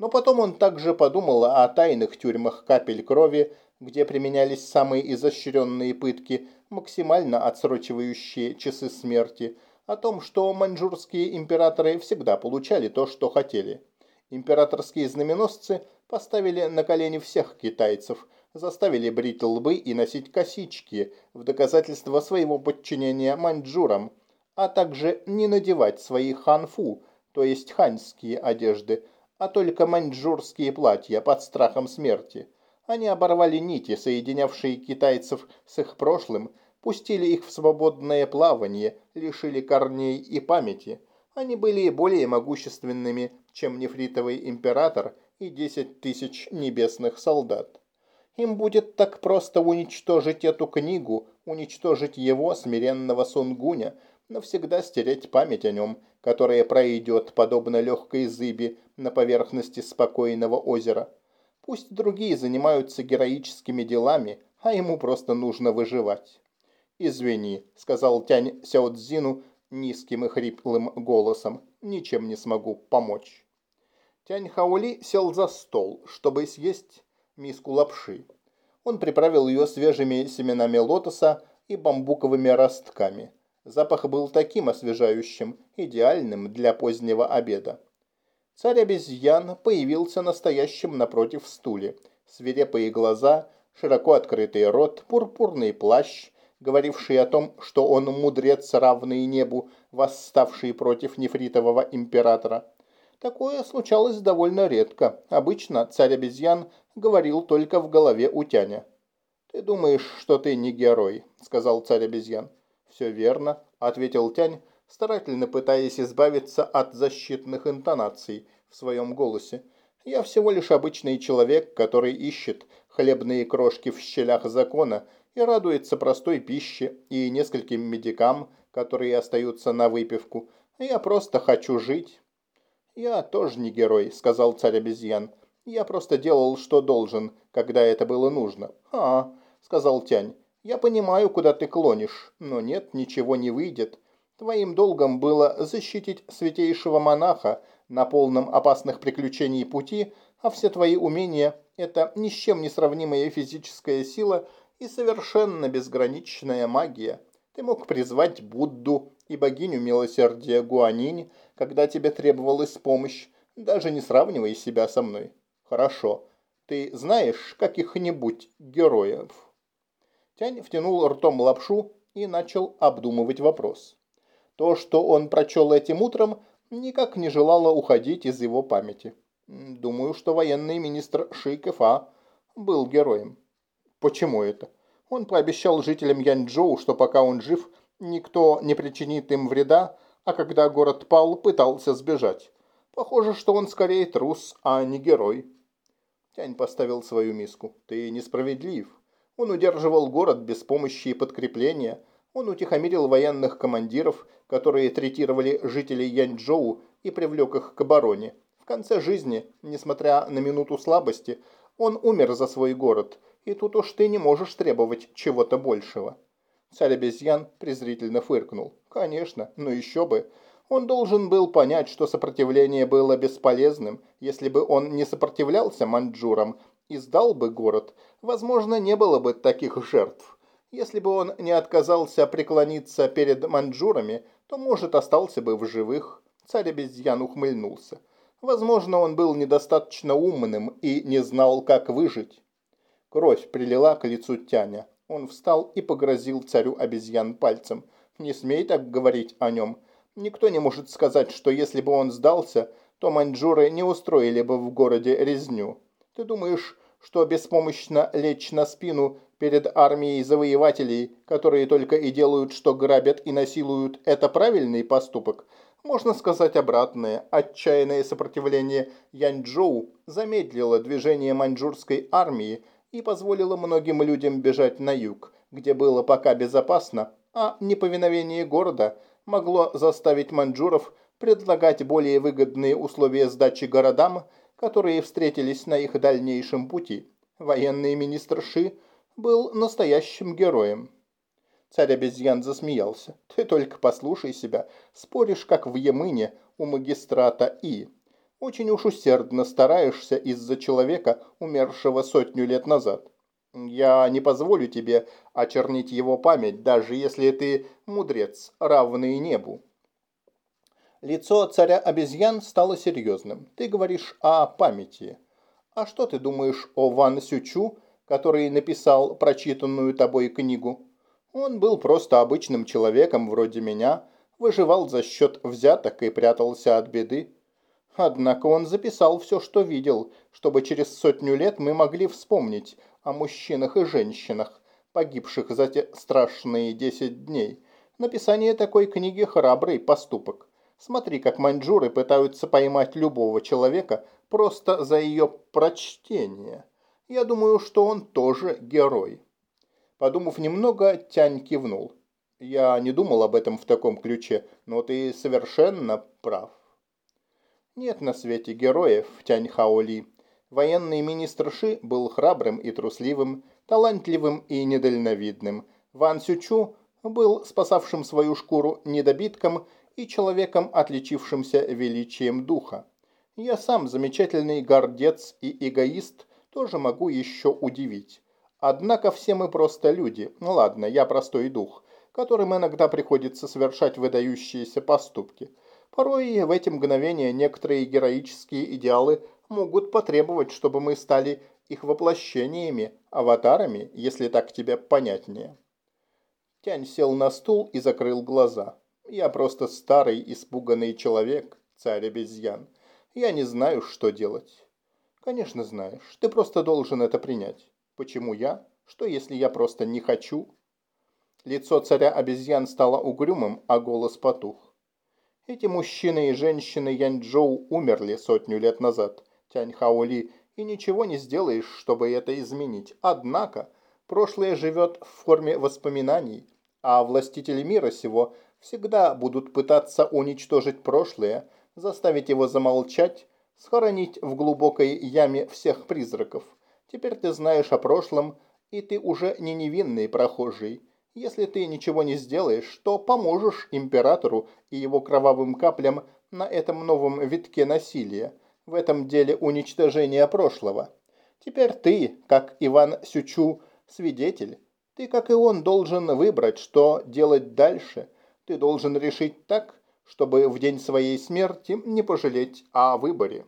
Но потом он также подумал о тайных тюрьмах капель крови, где применялись самые изощренные пытки, максимально отсрочивающие часы смерти, о том, что маньчжурские императоры всегда получали то, что хотели. Императорские знаменосцы поставили на колени всех китайцев, заставили брить лбы и носить косички в доказательство своего подчинения маньчжурам, а также не надевать свои ханфу, то есть ханьские одежды, а только маньчжурские платья под страхом смерти. Они оборвали нити, соединявшие китайцев с их прошлым, пустили их в свободное плавание, лишили корней и памяти. Они были более могущественными, чем нефритовый император и десять тысяч небесных солдат. Им будет так просто уничтожить эту книгу, уничтожить его, смиренного Сунгуня, навсегда стереть память о нем, которая пройдет, подобно легкой зыби, на поверхности спокойного озера. Пусть другие занимаются героическими делами, а ему просто нужно выживать. «Извини», — сказал Тянь Сяодзину низким и хриплым голосом, — «ничем не смогу помочь». Тянь Хаули сел за стол, чтобы съесть миску лапши. Он приправил ее свежими семенами лотоса и бамбуковыми ростками. Запах был таким освежающим, идеальным для позднего обеда. Царь обезьян появился настоящим напротив стуле. Свирепые глаза, широко открытый рот, пурпурный плащ, говоривший о том, что он мудрец, равный небу, восставший против нефритового императора. Такое случалось довольно редко. Обычно царь обезьян говорил только в голове у Тяня. «Ты думаешь, что ты не герой», — сказал царь обезьян. «Все верно», — ответил Тянь, старательно пытаясь избавиться от защитных интонаций в своем голосе. «Я всего лишь обычный человек, который ищет хлебные крошки в щелях закона и радуется простой пище и нескольким медикам, которые остаются на выпивку. Я просто хочу жить». «Я тоже не герой», — сказал царь обезьян. «Я просто делал, что должен, когда это было нужно». «А, — сказал Тянь, я понимаю, куда ты клонишь, но нет, ничего не выйдет. Твоим долгом было защитить святейшего монаха на полном опасных приключений пути, а все твои умения – это ни с чем не сравнимая физическая сила и совершенно безграничная магия. Ты мог призвать Будду и богиню милосердия Гуанинь, когда тебе требовалась помощь, даже не сравнивая себя со мной. Хорошо. Ты знаешь каких-нибудь героев?» Тянь втянул ртом лапшу и начал обдумывать вопрос. То, что он прочел этим утром, никак не желало уходить из его памяти. Думаю, что военный министр Ши был героем. Почему это? Он пообещал жителям Янчжоу, что пока он жив, никто не причинит им вреда, а когда город пал, пытался сбежать. Похоже, что он скорее трус, а не герой. Тянь поставил свою миску. Ты несправедлив. Он удерживал город без помощи и подкрепления. Он утихомирил военных командиров, которые третировали жителей Янчжоу и привлек их к обороне. В конце жизни, несмотря на минуту слабости, он умер за свой город, и тут уж ты не можешь требовать чего-то большего. Царь обезьян презрительно фыркнул. Конечно, но еще бы. Он должен был понять, что сопротивление было бесполезным, если бы он не сопротивлялся маньчжурам и сдал бы город, возможно, не было бы таких жертв. Если бы он не отказался преклониться перед маньчжурами, то, может, остался бы в живых. Царь обезьян ухмыльнулся. Возможно, он был недостаточно умным и не знал, как выжить. Кровь прилила к лицу Тяня. Он встал и погрозил царю обезьян пальцем. «Не смей так говорить о нем. Никто не может сказать, что если бы он сдался, то маньчжуры не устроили бы в городе резню. Ты думаешь, что беспомощно лечь на спину перед армией завоевателей, которые только и делают, что грабят и насилуют, это правильный поступок? Можно сказать обратное. Отчаянное сопротивление Янчжоу замедлило движение маньчжурской армии и позволило многим людям бежать на юг, где было пока безопасно, а неповиновение города могло заставить маньчжуров предлагать более выгодные условия сдачи городам, которые встретились на их дальнейшем пути. Военный министр Ши был настоящим героем. Царь обезьян засмеялся. Ты только послушай себя. Споришь, как в Емыне у магистрата И. Очень уж усердно стараешься из-за человека, умершего сотню лет назад. Я не позволю тебе очернить его память, даже если ты мудрец, равный небу. Лицо царя обезьян стало серьезным. Ты говоришь о памяти. А что ты думаешь о Ван Сючу, который написал прочитанную тобой книгу? Он был просто обычным человеком вроде меня, выживал за счет взяток и прятался от беды. Однако он записал все, что видел, чтобы через сотню лет мы могли вспомнить о мужчинах и женщинах, погибших за те страшные десять дней. Написание такой книги – храбрый поступок. Смотри, как маньчжуры пытаются поймать любого человека просто за ее прочтение. Я думаю, что он тоже герой. Подумав немного, Тянь кивнул. Я не думал об этом в таком ключе, но ты совершенно прав. Нет на свете героев, Тянь Хаоли. Военный министр Ши был храбрым и трусливым, талантливым и недальновидным. Ван Сючу был спасавшим свою шкуру недобитком и человеком, отличившимся величием духа. Я сам замечательный гордец и эгоист, тоже могу еще удивить. Однако все мы просто люди. Ну ладно, я простой дух, которым иногда приходится совершать выдающиеся поступки. Порой в эти мгновения некоторые героические идеалы могут потребовать, чтобы мы стали их воплощениями, аватарами, если так тебе понятнее. Тянь сел на стул и закрыл глаза. Я просто старый, испуганный человек, царь обезьян. Я не знаю, что делать. Конечно, знаешь. Ты просто должен это принять. Почему я? Что, если я просто не хочу? Лицо царя обезьян стало угрюмым, а голос потух. Эти мужчины и женщины Янчжоу умерли сотню лет назад, Тянь Хаоли, и ничего не сделаешь, чтобы это изменить. Однако, прошлое живет в форме воспоминаний, а властители мира сего – всегда будут пытаться уничтожить прошлое, заставить его замолчать, схоронить в глубокой яме всех призраков. Теперь ты знаешь о прошлом, и ты уже не невинный прохожий. Если ты ничего не сделаешь, то поможешь императору и его кровавым каплям на этом новом витке насилия, в этом деле уничтожения прошлого. Теперь ты, как Иван Сючу, свидетель. Ты, как и он, должен выбрать, что делать дальше – ты должен решить так, чтобы в день своей смерти не пожалеть о выборе.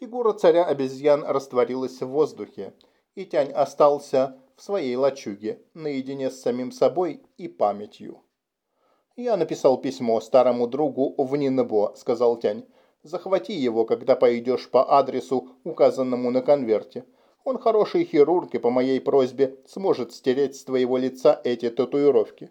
Фигура царя обезьян растворилась в воздухе, и Тянь остался в своей лачуге, наедине с самим собой и памятью. «Я написал письмо старому другу в Нинбо», — сказал Тянь. «Захвати его, когда пойдешь по адресу, указанному на конверте. Он хороший хирург и по моей просьбе сможет стереть с твоего лица эти татуировки.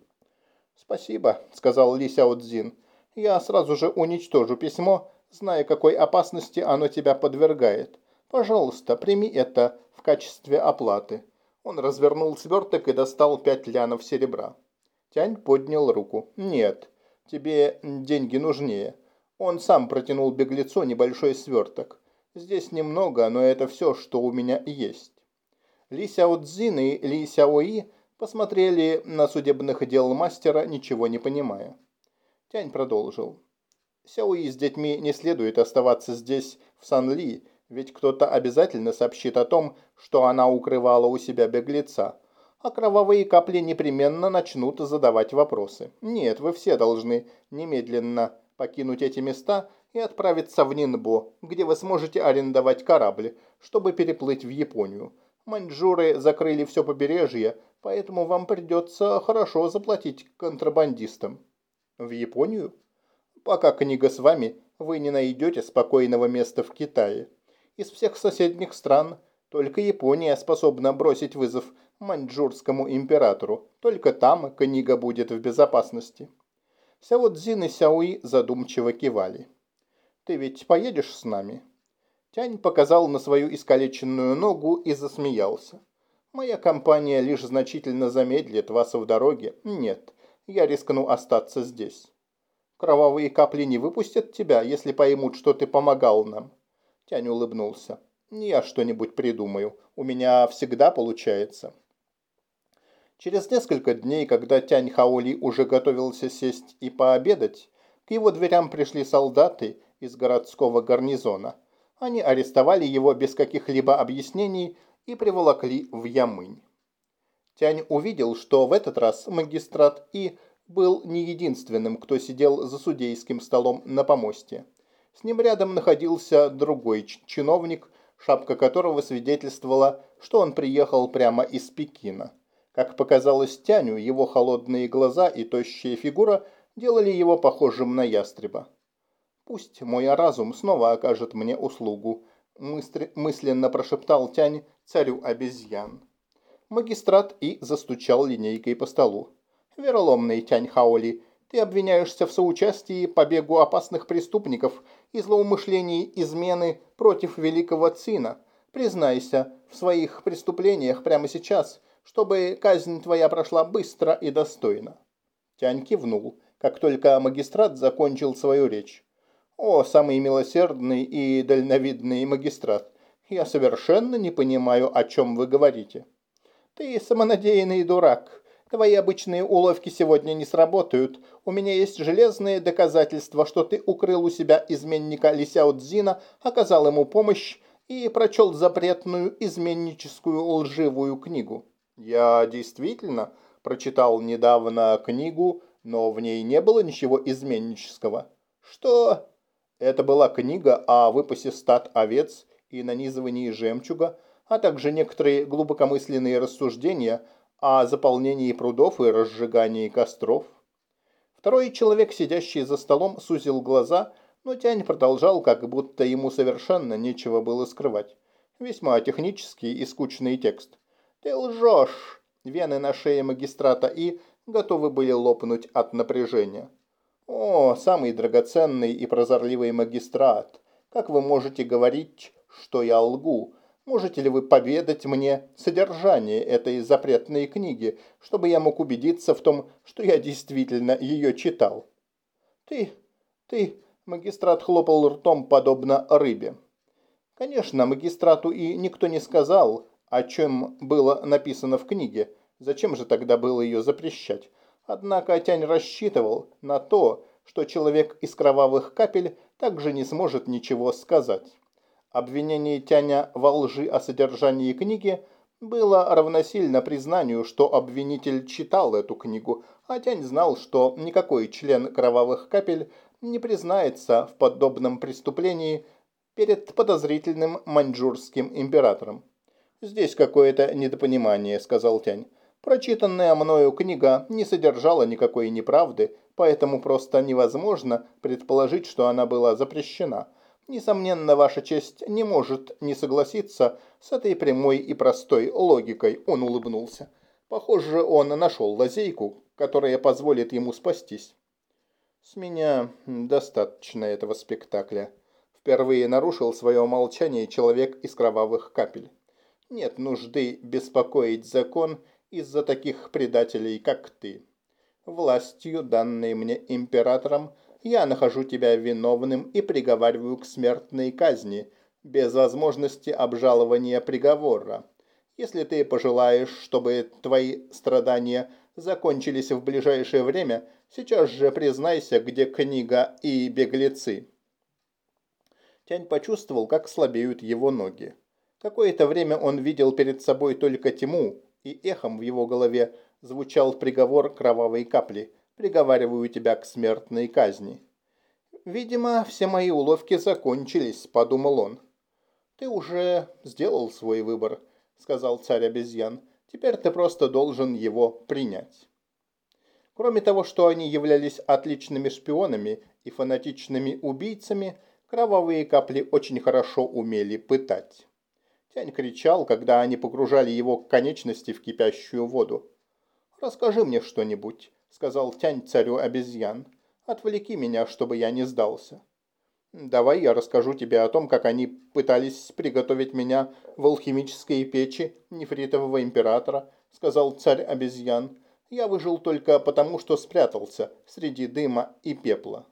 «Спасибо», — сказал Ли Сяо Цзин. «Я сразу же уничтожу письмо, зная, какой опасности оно тебя подвергает. Пожалуйста, прими это в качестве оплаты». Он развернул сверток и достал пять лянов серебра. Тянь поднял руку. «Нет, тебе деньги нужнее». Он сам протянул беглецу небольшой сверток. «Здесь немного, но это все, что у меня есть». Ли Сяо Цзин и Ли Сяо И посмотрели на судебных дел мастера, ничего не понимая. Тянь продолжил. Сяои с детьми не следует оставаться здесь, в Сан-Ли, ведь кто-то обязательно сообщит о том, что она укрывала у себя беглеца, а кровавые капли непременно начнут задавать вопросы. Нет, вы все должны немедленно покинуть эти места и отправиться в Нинбо, где вы сможете арендовать корабль, чтобы переплыть в Японию. Маньчжуры закрыли все побережье, поэтому вам придется хорошо заплатить контрабандистам. В Японию? Пока книга с вами, вы не найдете спокойного места в Китае. Из всех соседних стран только Япония способна бросить вызов маньчжурскому императору. Только там книга будет в безопасности. Сяо Цзин и Сяои задумчиво кивали. «Ты ведь поедешь с нами?» Тянь показал на свою искалеченную ногу и засмеялся. Моя компания лишь значительно замедлит вас в дороге. Нет, я рискну остаться здесь. Кровавые капли не выпустят тебя, если поймут, что ты помогал нам. Тянь улыбнулся. Я что-нибудь придумаю. У меня всегда получается. Через несколько дней, когда Тянь Хаоли уже готовился сесть и пообедать, к его дверям пришли солдаты из городского гарнизона. Они арестовали его без каких-либо объяснений и приволокли в Ямынь. Тянь увидел, что в этот раз магистрат И был не единственным, кто сидел за судейским столом на помосте. С ним рядом находился другой чиновник, шапка которого свидетельствовала, что он приехал прямо из Пекина. Как показалось Тяню, его холодные глаза и тощая фигура делали его похожим на ястреба. «Пусть мой разум снова окажет мне услугу», – мысленно прошептал Тянь царю обезьян. Магистрат и застучал линейкой по столу. «Вероломный Тянь Хаоли, ты обвиняешься в соучастии побегу опасных преступников и злоумышлении измены против великого Цина. Признайся в своих преступлениях прямо сейчас, чтобы казнь твоя прошла быстро и достойно». Тянь кивнул, как только магистрат закончил свою речь. «О, самый милосердный и дальновидный магистрат, я совершенно не понимаю, о чем вы говорите». «Ты самонадеянный дурак. Твои обычные уловки сегодня не сработают. У меня есть железные доказательства, что ты укрыл у себя изменника Лисяо Цзина, оказал ему помощь и прочел запретную изменническую лживую книгу». «Я действительно прочитал недавно книгу, но в ней не было ничего изменнического». «Что?» Это была книга о выпасе стад овец и нанизывании жемчуга, а также некоторые глубокомысленные рассуждения о заполнении прудов и разжигании костров. Второй человек, сидящий за столом, сузил глаза, но Тянь продолжал, как будто ему совершенно нечего было скрывать. Весьма технический и скучный текст. «Ты лжешь!» Вены на шее магистрата И готовы были лопнуть от напряжения. «О, самый драгоценный и прозорливый магистрат! Как вы можете говорить, что я лгу? Можете ли вы поведать мне содержание этой запретной книги, чтобы я мог убедиться в том, что я действительно ее читал? Ты, ты, магистрат хлопал ртом, подобно рыбе. Конечно, магистрату и никто не сказал, о чем было написано в книге. Зачем же тогда было ее запрещать? Однако Тянь рассчитывал на то, что человек из кровавых капель также не сможет ничего сказать. Обвинение Тяня во лжи о содержании книги было равносильно признанию, что обвинитель читал эту книгу, а Тянь знал, что никакой член кровавых капель не признается в подобном преступлении перед подозрительным маньчжурским императором. «Здесь какое-то недопонимание», — сказал Тянь. «Прочитанная мною книга не содержала никакой неправды, поэтому просто невозможно предположить, что она была запрещена. Несомненно, ваша честь не может не согласиться с этой прямой и простой логикой. Он улыбнулся. Похоже, он нашел лазейку, которая позволит ему спастись. С меня достаточно этого спектакля. Впервые нарушил свое молчание человек из кровавых капель. Нет нужды беспокоить закон из-за таких предателей, как ты. Властью, данной мне императором, я нахожу тебя виновным и приговариваю к смертной казни, без возможности обжалования приговора. Если ты пожелаешь, чтобы твои страдания закончились в ближайшее время, сейчас же признайся, где книга и беглецы». Тянь почувствовал, как слабеют его ноги. Какое-то время он видел перед собой только тьму, и эхом в его голове звучал приговор кровавой капли – приговариваю тебя к смертной казни». «Видимо, все мои уловки закончились», – подумал он. «Ты уже сделал свой выбор», – сказал царь обезьян. «Теперь ты просто должен его принять». Кроме того, что они являлись отличными шпионами и фанатичными убийцами, кровавые капли очень хорошо умели пытать. Тянь кричал, когда они погружали его конечности в кипящую воду. «Расскажи мне что-нибудь сказал Тянь царю обезьян. «Отвлеки меня, чтобы я не сдался». «Давай я расскажу тебе о том, как они пытались приготовить меня в алхимической печи нефритового императора», сказал царь обезьян. «Я выжил только потому, что спрятался среди дыма и пепла».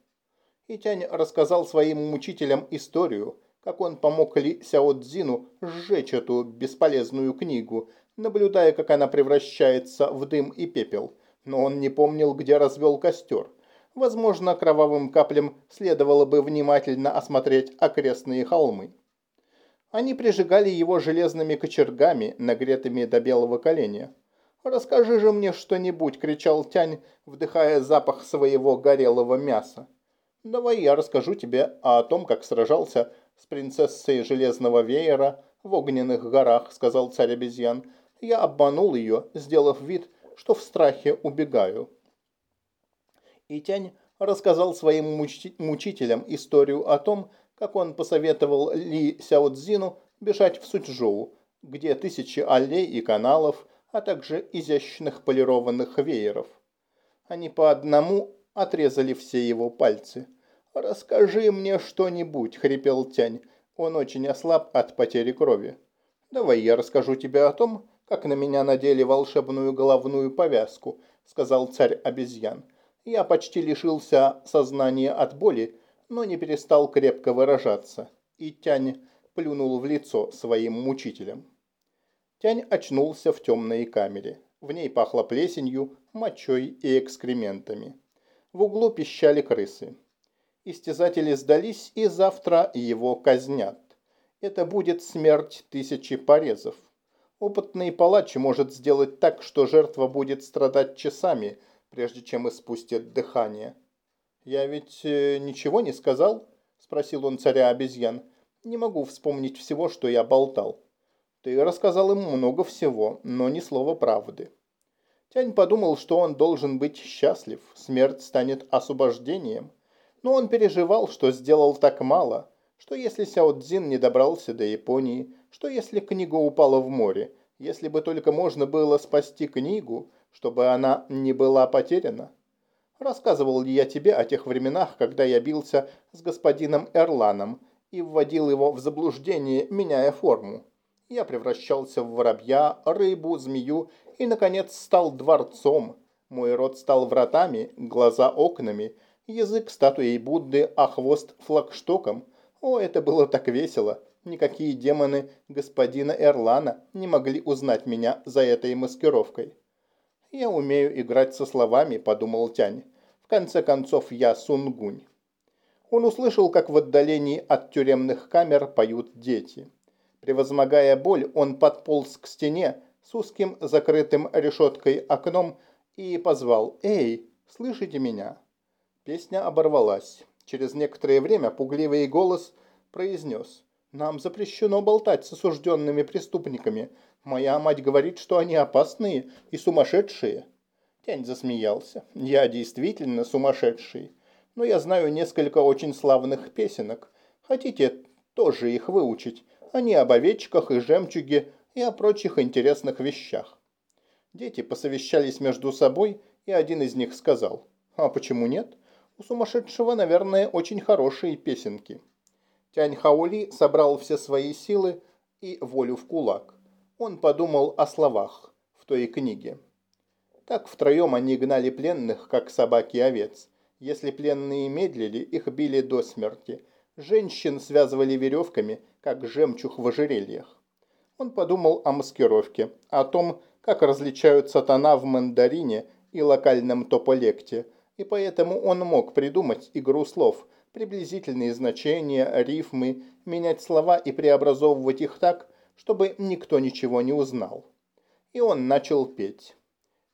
И Тянь рассказал своим мучителям историю, как он помог Ли Сяодзину сжечь эту бесполезную книгу, наблюдая, как она превращается в дым и пепел. Но он не помнил, где развел костер. Возможно, кровавым каплям следовало бы внимательно осмотреть окрестные холмы. Они прижигали его железными кочергами, нагретыми до белого коленя. «Расскажи же мне что-нибудь!» – кричал Тянь, вдыхая запах своего горелого мяса. «Давай я расскажу тебе о том, как сражался с принцессой Железного Веера в огненных горах», – сказал царь обезьян. «Я обманул ее, сделав вид, что в страхе убегаю». И Тянь рассказал своим мучителям историю о том, как он посоветовал Ли Сяодзину бежать в Сучжоу, где тысячи аллей и каналов, а также изящных полированных вееров. Они по одному отрезали все его пальцы. «Расскажи мне что-нибудь», — хрипел Тянь. Он очень ослаб от потери крови. «Давай я расскажу тебе о том, как на меня надели волшебную головную повязку», — сказал царь обезьян. «Я почти лишился сознания от боли, но не перестал крепко выражаться, и Тянь плюнул в лицо своим мучителям. Тянь очнулся в темной камере. В ней пахло плесенью, мочой и экскрементами. В углу пищали крысы. Истязатели сдались, и завтра его казнят. Это будет смерть тысячи порезов. Опытный палач может сделать так, что жертва будет страдать часами, прежде чем испустит дыхание. «Я ведь э, ничего не сказал?» – спросил он царя обезьян. «Не могу вспомнить всего, что я болтал». «Ты рассказал ему много всего, но ни слова правды». Тянь подумал, что он должен быть счастлив, смерть станет освобождением. Но он переживал, что сделал так мало, что если Сяо Цзин не добрался до Японии, что если книга упала в море, если бы только можно было спасти книгу, чтобы она не была потеряна. Рассказывал ли я тебе о тех временах, когда я бился с господином Эрланом и вводил его в заблуждение, меняя форму? Я превращался в воробья, рыбу, змею и, наконец, стал дворцом. Мой рот стал вратами, глаза окнами, язык статуей Будды, а хвост флагштоком. О, это было так весело! Никакие демоны господина Эрлана не могли узнать меня за этой маскировкой. «Я умею играть со словами», – подумал Тянь. «В конце концов, я Сунгунь». Он услышал, как в отдалении от тюремных камер поют дети. Превозмогая боль, он подполз к стене с узким закрытым решеткой окном и позвал «Эй, слышите меня?» Песня оборвалась. Через некоторое время пугливый голос произнес «Нам запрещено болтать с осужденными преступниками. Моя мать говорит, что они опасные и сумасшедшие». Тянь засмеялся. «Я действительно сумасшедший. Но я знаю несколько очень славных песенок. Хотите тоже их выучить? Они об овечках и жемчуге и о прочих интересных вещах». Дети посовещались между собой, и один из них сказал, «А почему нет? У сумасшедшего, наверное, очень хорошие песенки». Тянь Хаули собрал все свои силы и волю в кулак он подумал о словах в той книге. Так втроем они гнали пленных, как собаки овец. Если пленные медлили, их били до смерти. Женщин связывали веревками, как жемчуг в ожерельях. Он подумал о маскировке, о том, как различаются тона в мандарине и локальном тополекте, и поэтому он мог придумать игру слов, приблизительные значения, рифмы, менять слова и преобразовывать их так, чтобы никто ничего не узнал. И он начал петь.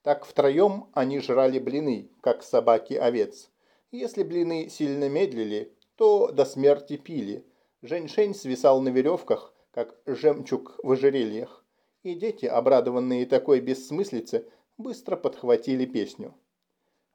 Так втроем они жрали блины, как собаки овец. Если блины сильно медлили, то до смерти пили. Женьшень свисал на веревках, как жемчуг в ожерельях. И дети, обрадованные такой бессмыслице, быстро подхватили песню.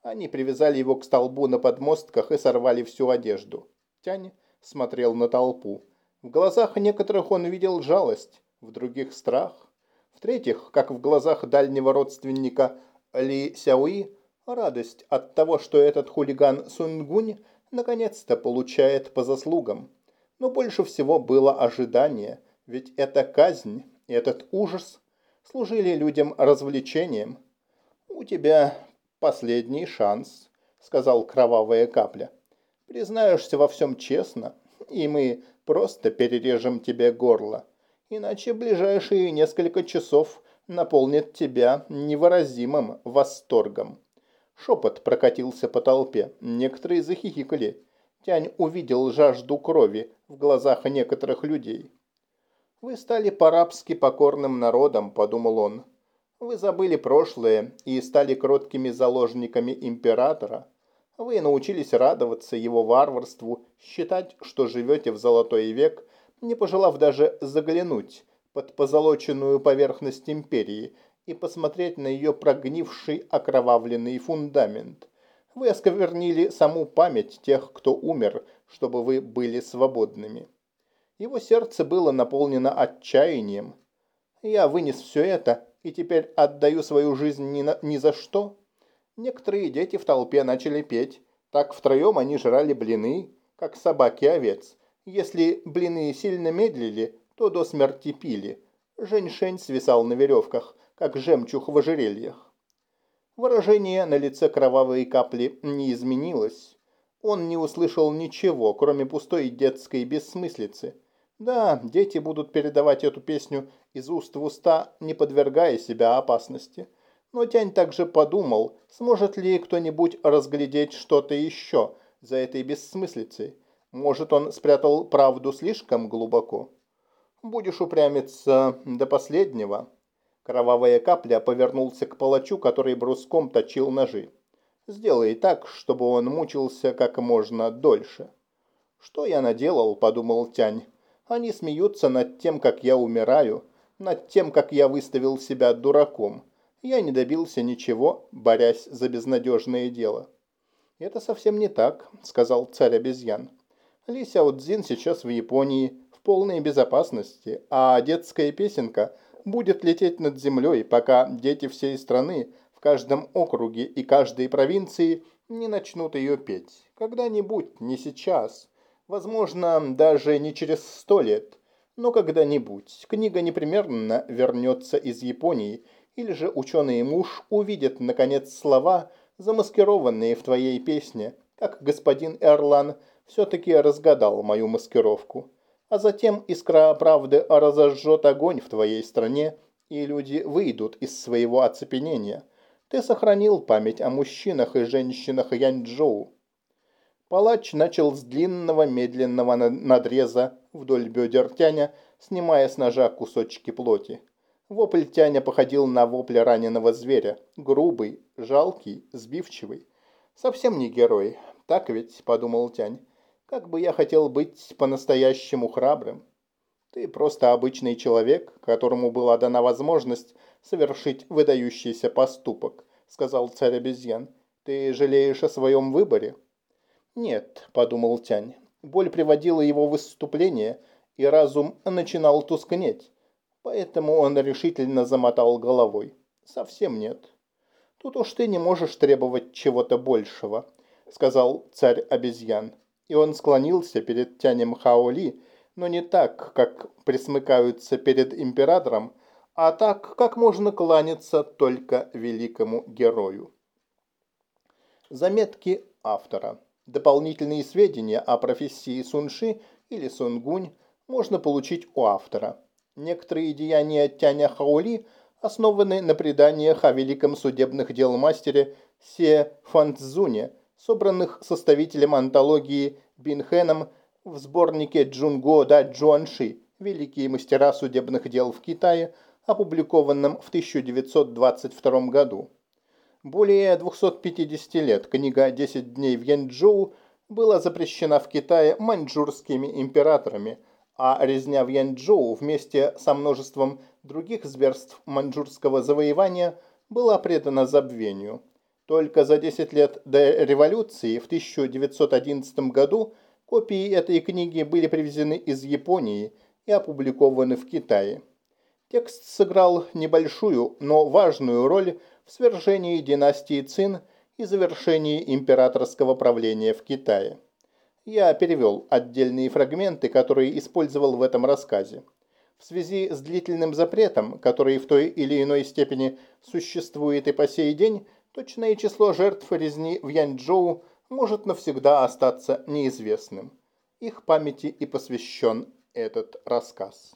Они привязали его к столбу на подмостках и сорвали всю одежду. Тянь смотрел на толпу. В глазах некоторых он видел жалость, в других страх. В-третьих, как в глазах дальнего родственника Ли Сяуи, радость от того, что этот хулиган Сунгунь наконец-то получает по заслугам. Но больше всего было ожидание, ведь эта казнь, этот ужас служили людям развлечением. «У тебя последний шанс», — сказал кровавая капля. «Признаешься во всем честно, и мы просто перережем тебе горло. Иначе ближайшие несколько часов наполнят тебя невыразимым восторгом. Шепот прокатился по толпе. Некоторые захихикали. Тянь увидел жажду крови в глазах некоторых людей. «Вы стали по-рабски покорным народом», – подумал он. «Вы забыли прошлое и стали кроткими заложниками императора. Вы научились радоваться его варварству, считать, что живете в золотой век, не пожелав даже заглянуть под позолоченную поверхность империи и посмотреть на ее прогнивший окровавленный фундамент. Вы осквернили саму память тех, кто умер, чтобы вы были свободными. Его сердце было наполнено отчаянием. Я вынес все это и теперь отдаю свою жизнь ни, на, ни за что. Некоторые дети в толпе начали петь. Так втроем они жрали блины, как собаки овец. Если блины сильно медлили, то до смерти пили. Женьшень свисал на веревках, как жемчуг в ожерельях. Выражение на лице кровавой капли не изменилось. Он не услышал ничего, кроме пустой детской бессмыслицы. Да, дети будут передавать эту песню из уст в уста, не подвергая себя опасности. Но Тянь также подумал, сможет ли кто-нибудь разглядеть что-то еще за этой бессмыслицей. Может, он спрятал правду слишком глубоко? Будешь упрямиться до последнего. Кровавая капля повернулся к палачу, который бруском точил ножи. Сделай так, чтобы он мучился как можно дольше. Что я наделал, подумал Тянь. Они смеются над тем, как я умираю, над тем, как я выставил себя дураком. Я не добился ничего, борясь за безнадежное дело. «Это совсем не так», — сказал царь обезьян. Ли Сяо Цзин сейчас в Японии, в полной безопасности, а детская песенка будет лететь над землей, пока дети всей страны в каждом округе и каждой провинции не начнут ее петь. Когда-нибудь, не сейчас. Возможно, даже не через сто лет, но когда-нибудь книга непременно вернется из Японии, или же ученый муж увидит, наконец, слова, замаскированные в твоей песне, как господин Эрлан все-таки разгадал мою маскировку. А затем искра правды разожжет огонь в твоей стране, и люди выйдут из своего оцепенения. Ты сохранил память о мужчинах и женщинах Янчжоу. Палач начал с длинного медленного надреза вдоль бедер Тяня, снимая с ножа кусочки плоти. Вопль Тяня походил на вопль раненого зверя. Грубый, жалкий, сбивчивый. Совсем не герой. Так ведь, подумал Тянь. Как бы я хотел быть по-настоящему храбрым. Ты просто обычный человек, которому была дана возможность совершить выдающийся поступок, сказал царь обезьян. Ты жалеешь о своем выборе? «Нет», – подумал Тянь. Боль приводила его в выступление, и разум начинал тускнеть. Поэтому он решительно замотал головой. «Совсем нет». «Тут уж ты не можешь требовать чего-то большего», – сказал царь обезьян. И он склонился перед Тянем Хаоли, но не так, как присмыкаются перед императором, а так, как можно кланяться только великому герою. Заметки автора. Дополнительные сведения о профессии Сунши или Сунгунь можно получить у автора. Некоторые деяния Тяня Хаули основаны на преданиях о великом судебных дел мастере Се Фанцзуне, собранных составителем антологии Бинхеном в сборнике Джунго да Джуанши «Великие мастера судебных дел в Китае», опубликованном в 1922 году. Более 250 лет книга «10 дней в Янчжоу» была запрещена в Китае маньчжурскими императорами, а резня в Янчжоу вместе со множеством других зверств маньчжурского завоевания была предана забвению. Только за 10 лет до революции в 1911 году копии этой книги были привезены из Японии и опубликованы в Китае. Текст сыграл небольшую, но важную роль в свержении династии Цин и завершении императорского правления в Китае. Я перевел отдельные фрагменты, которые использовал в этом рассказе. В связи с длительным запретом, который в той или иной степени существует и по сей день, точное число жертв резни в Янчжоу может навсегда остаться неизвестным. Их памяти и посвящен этот рассказ.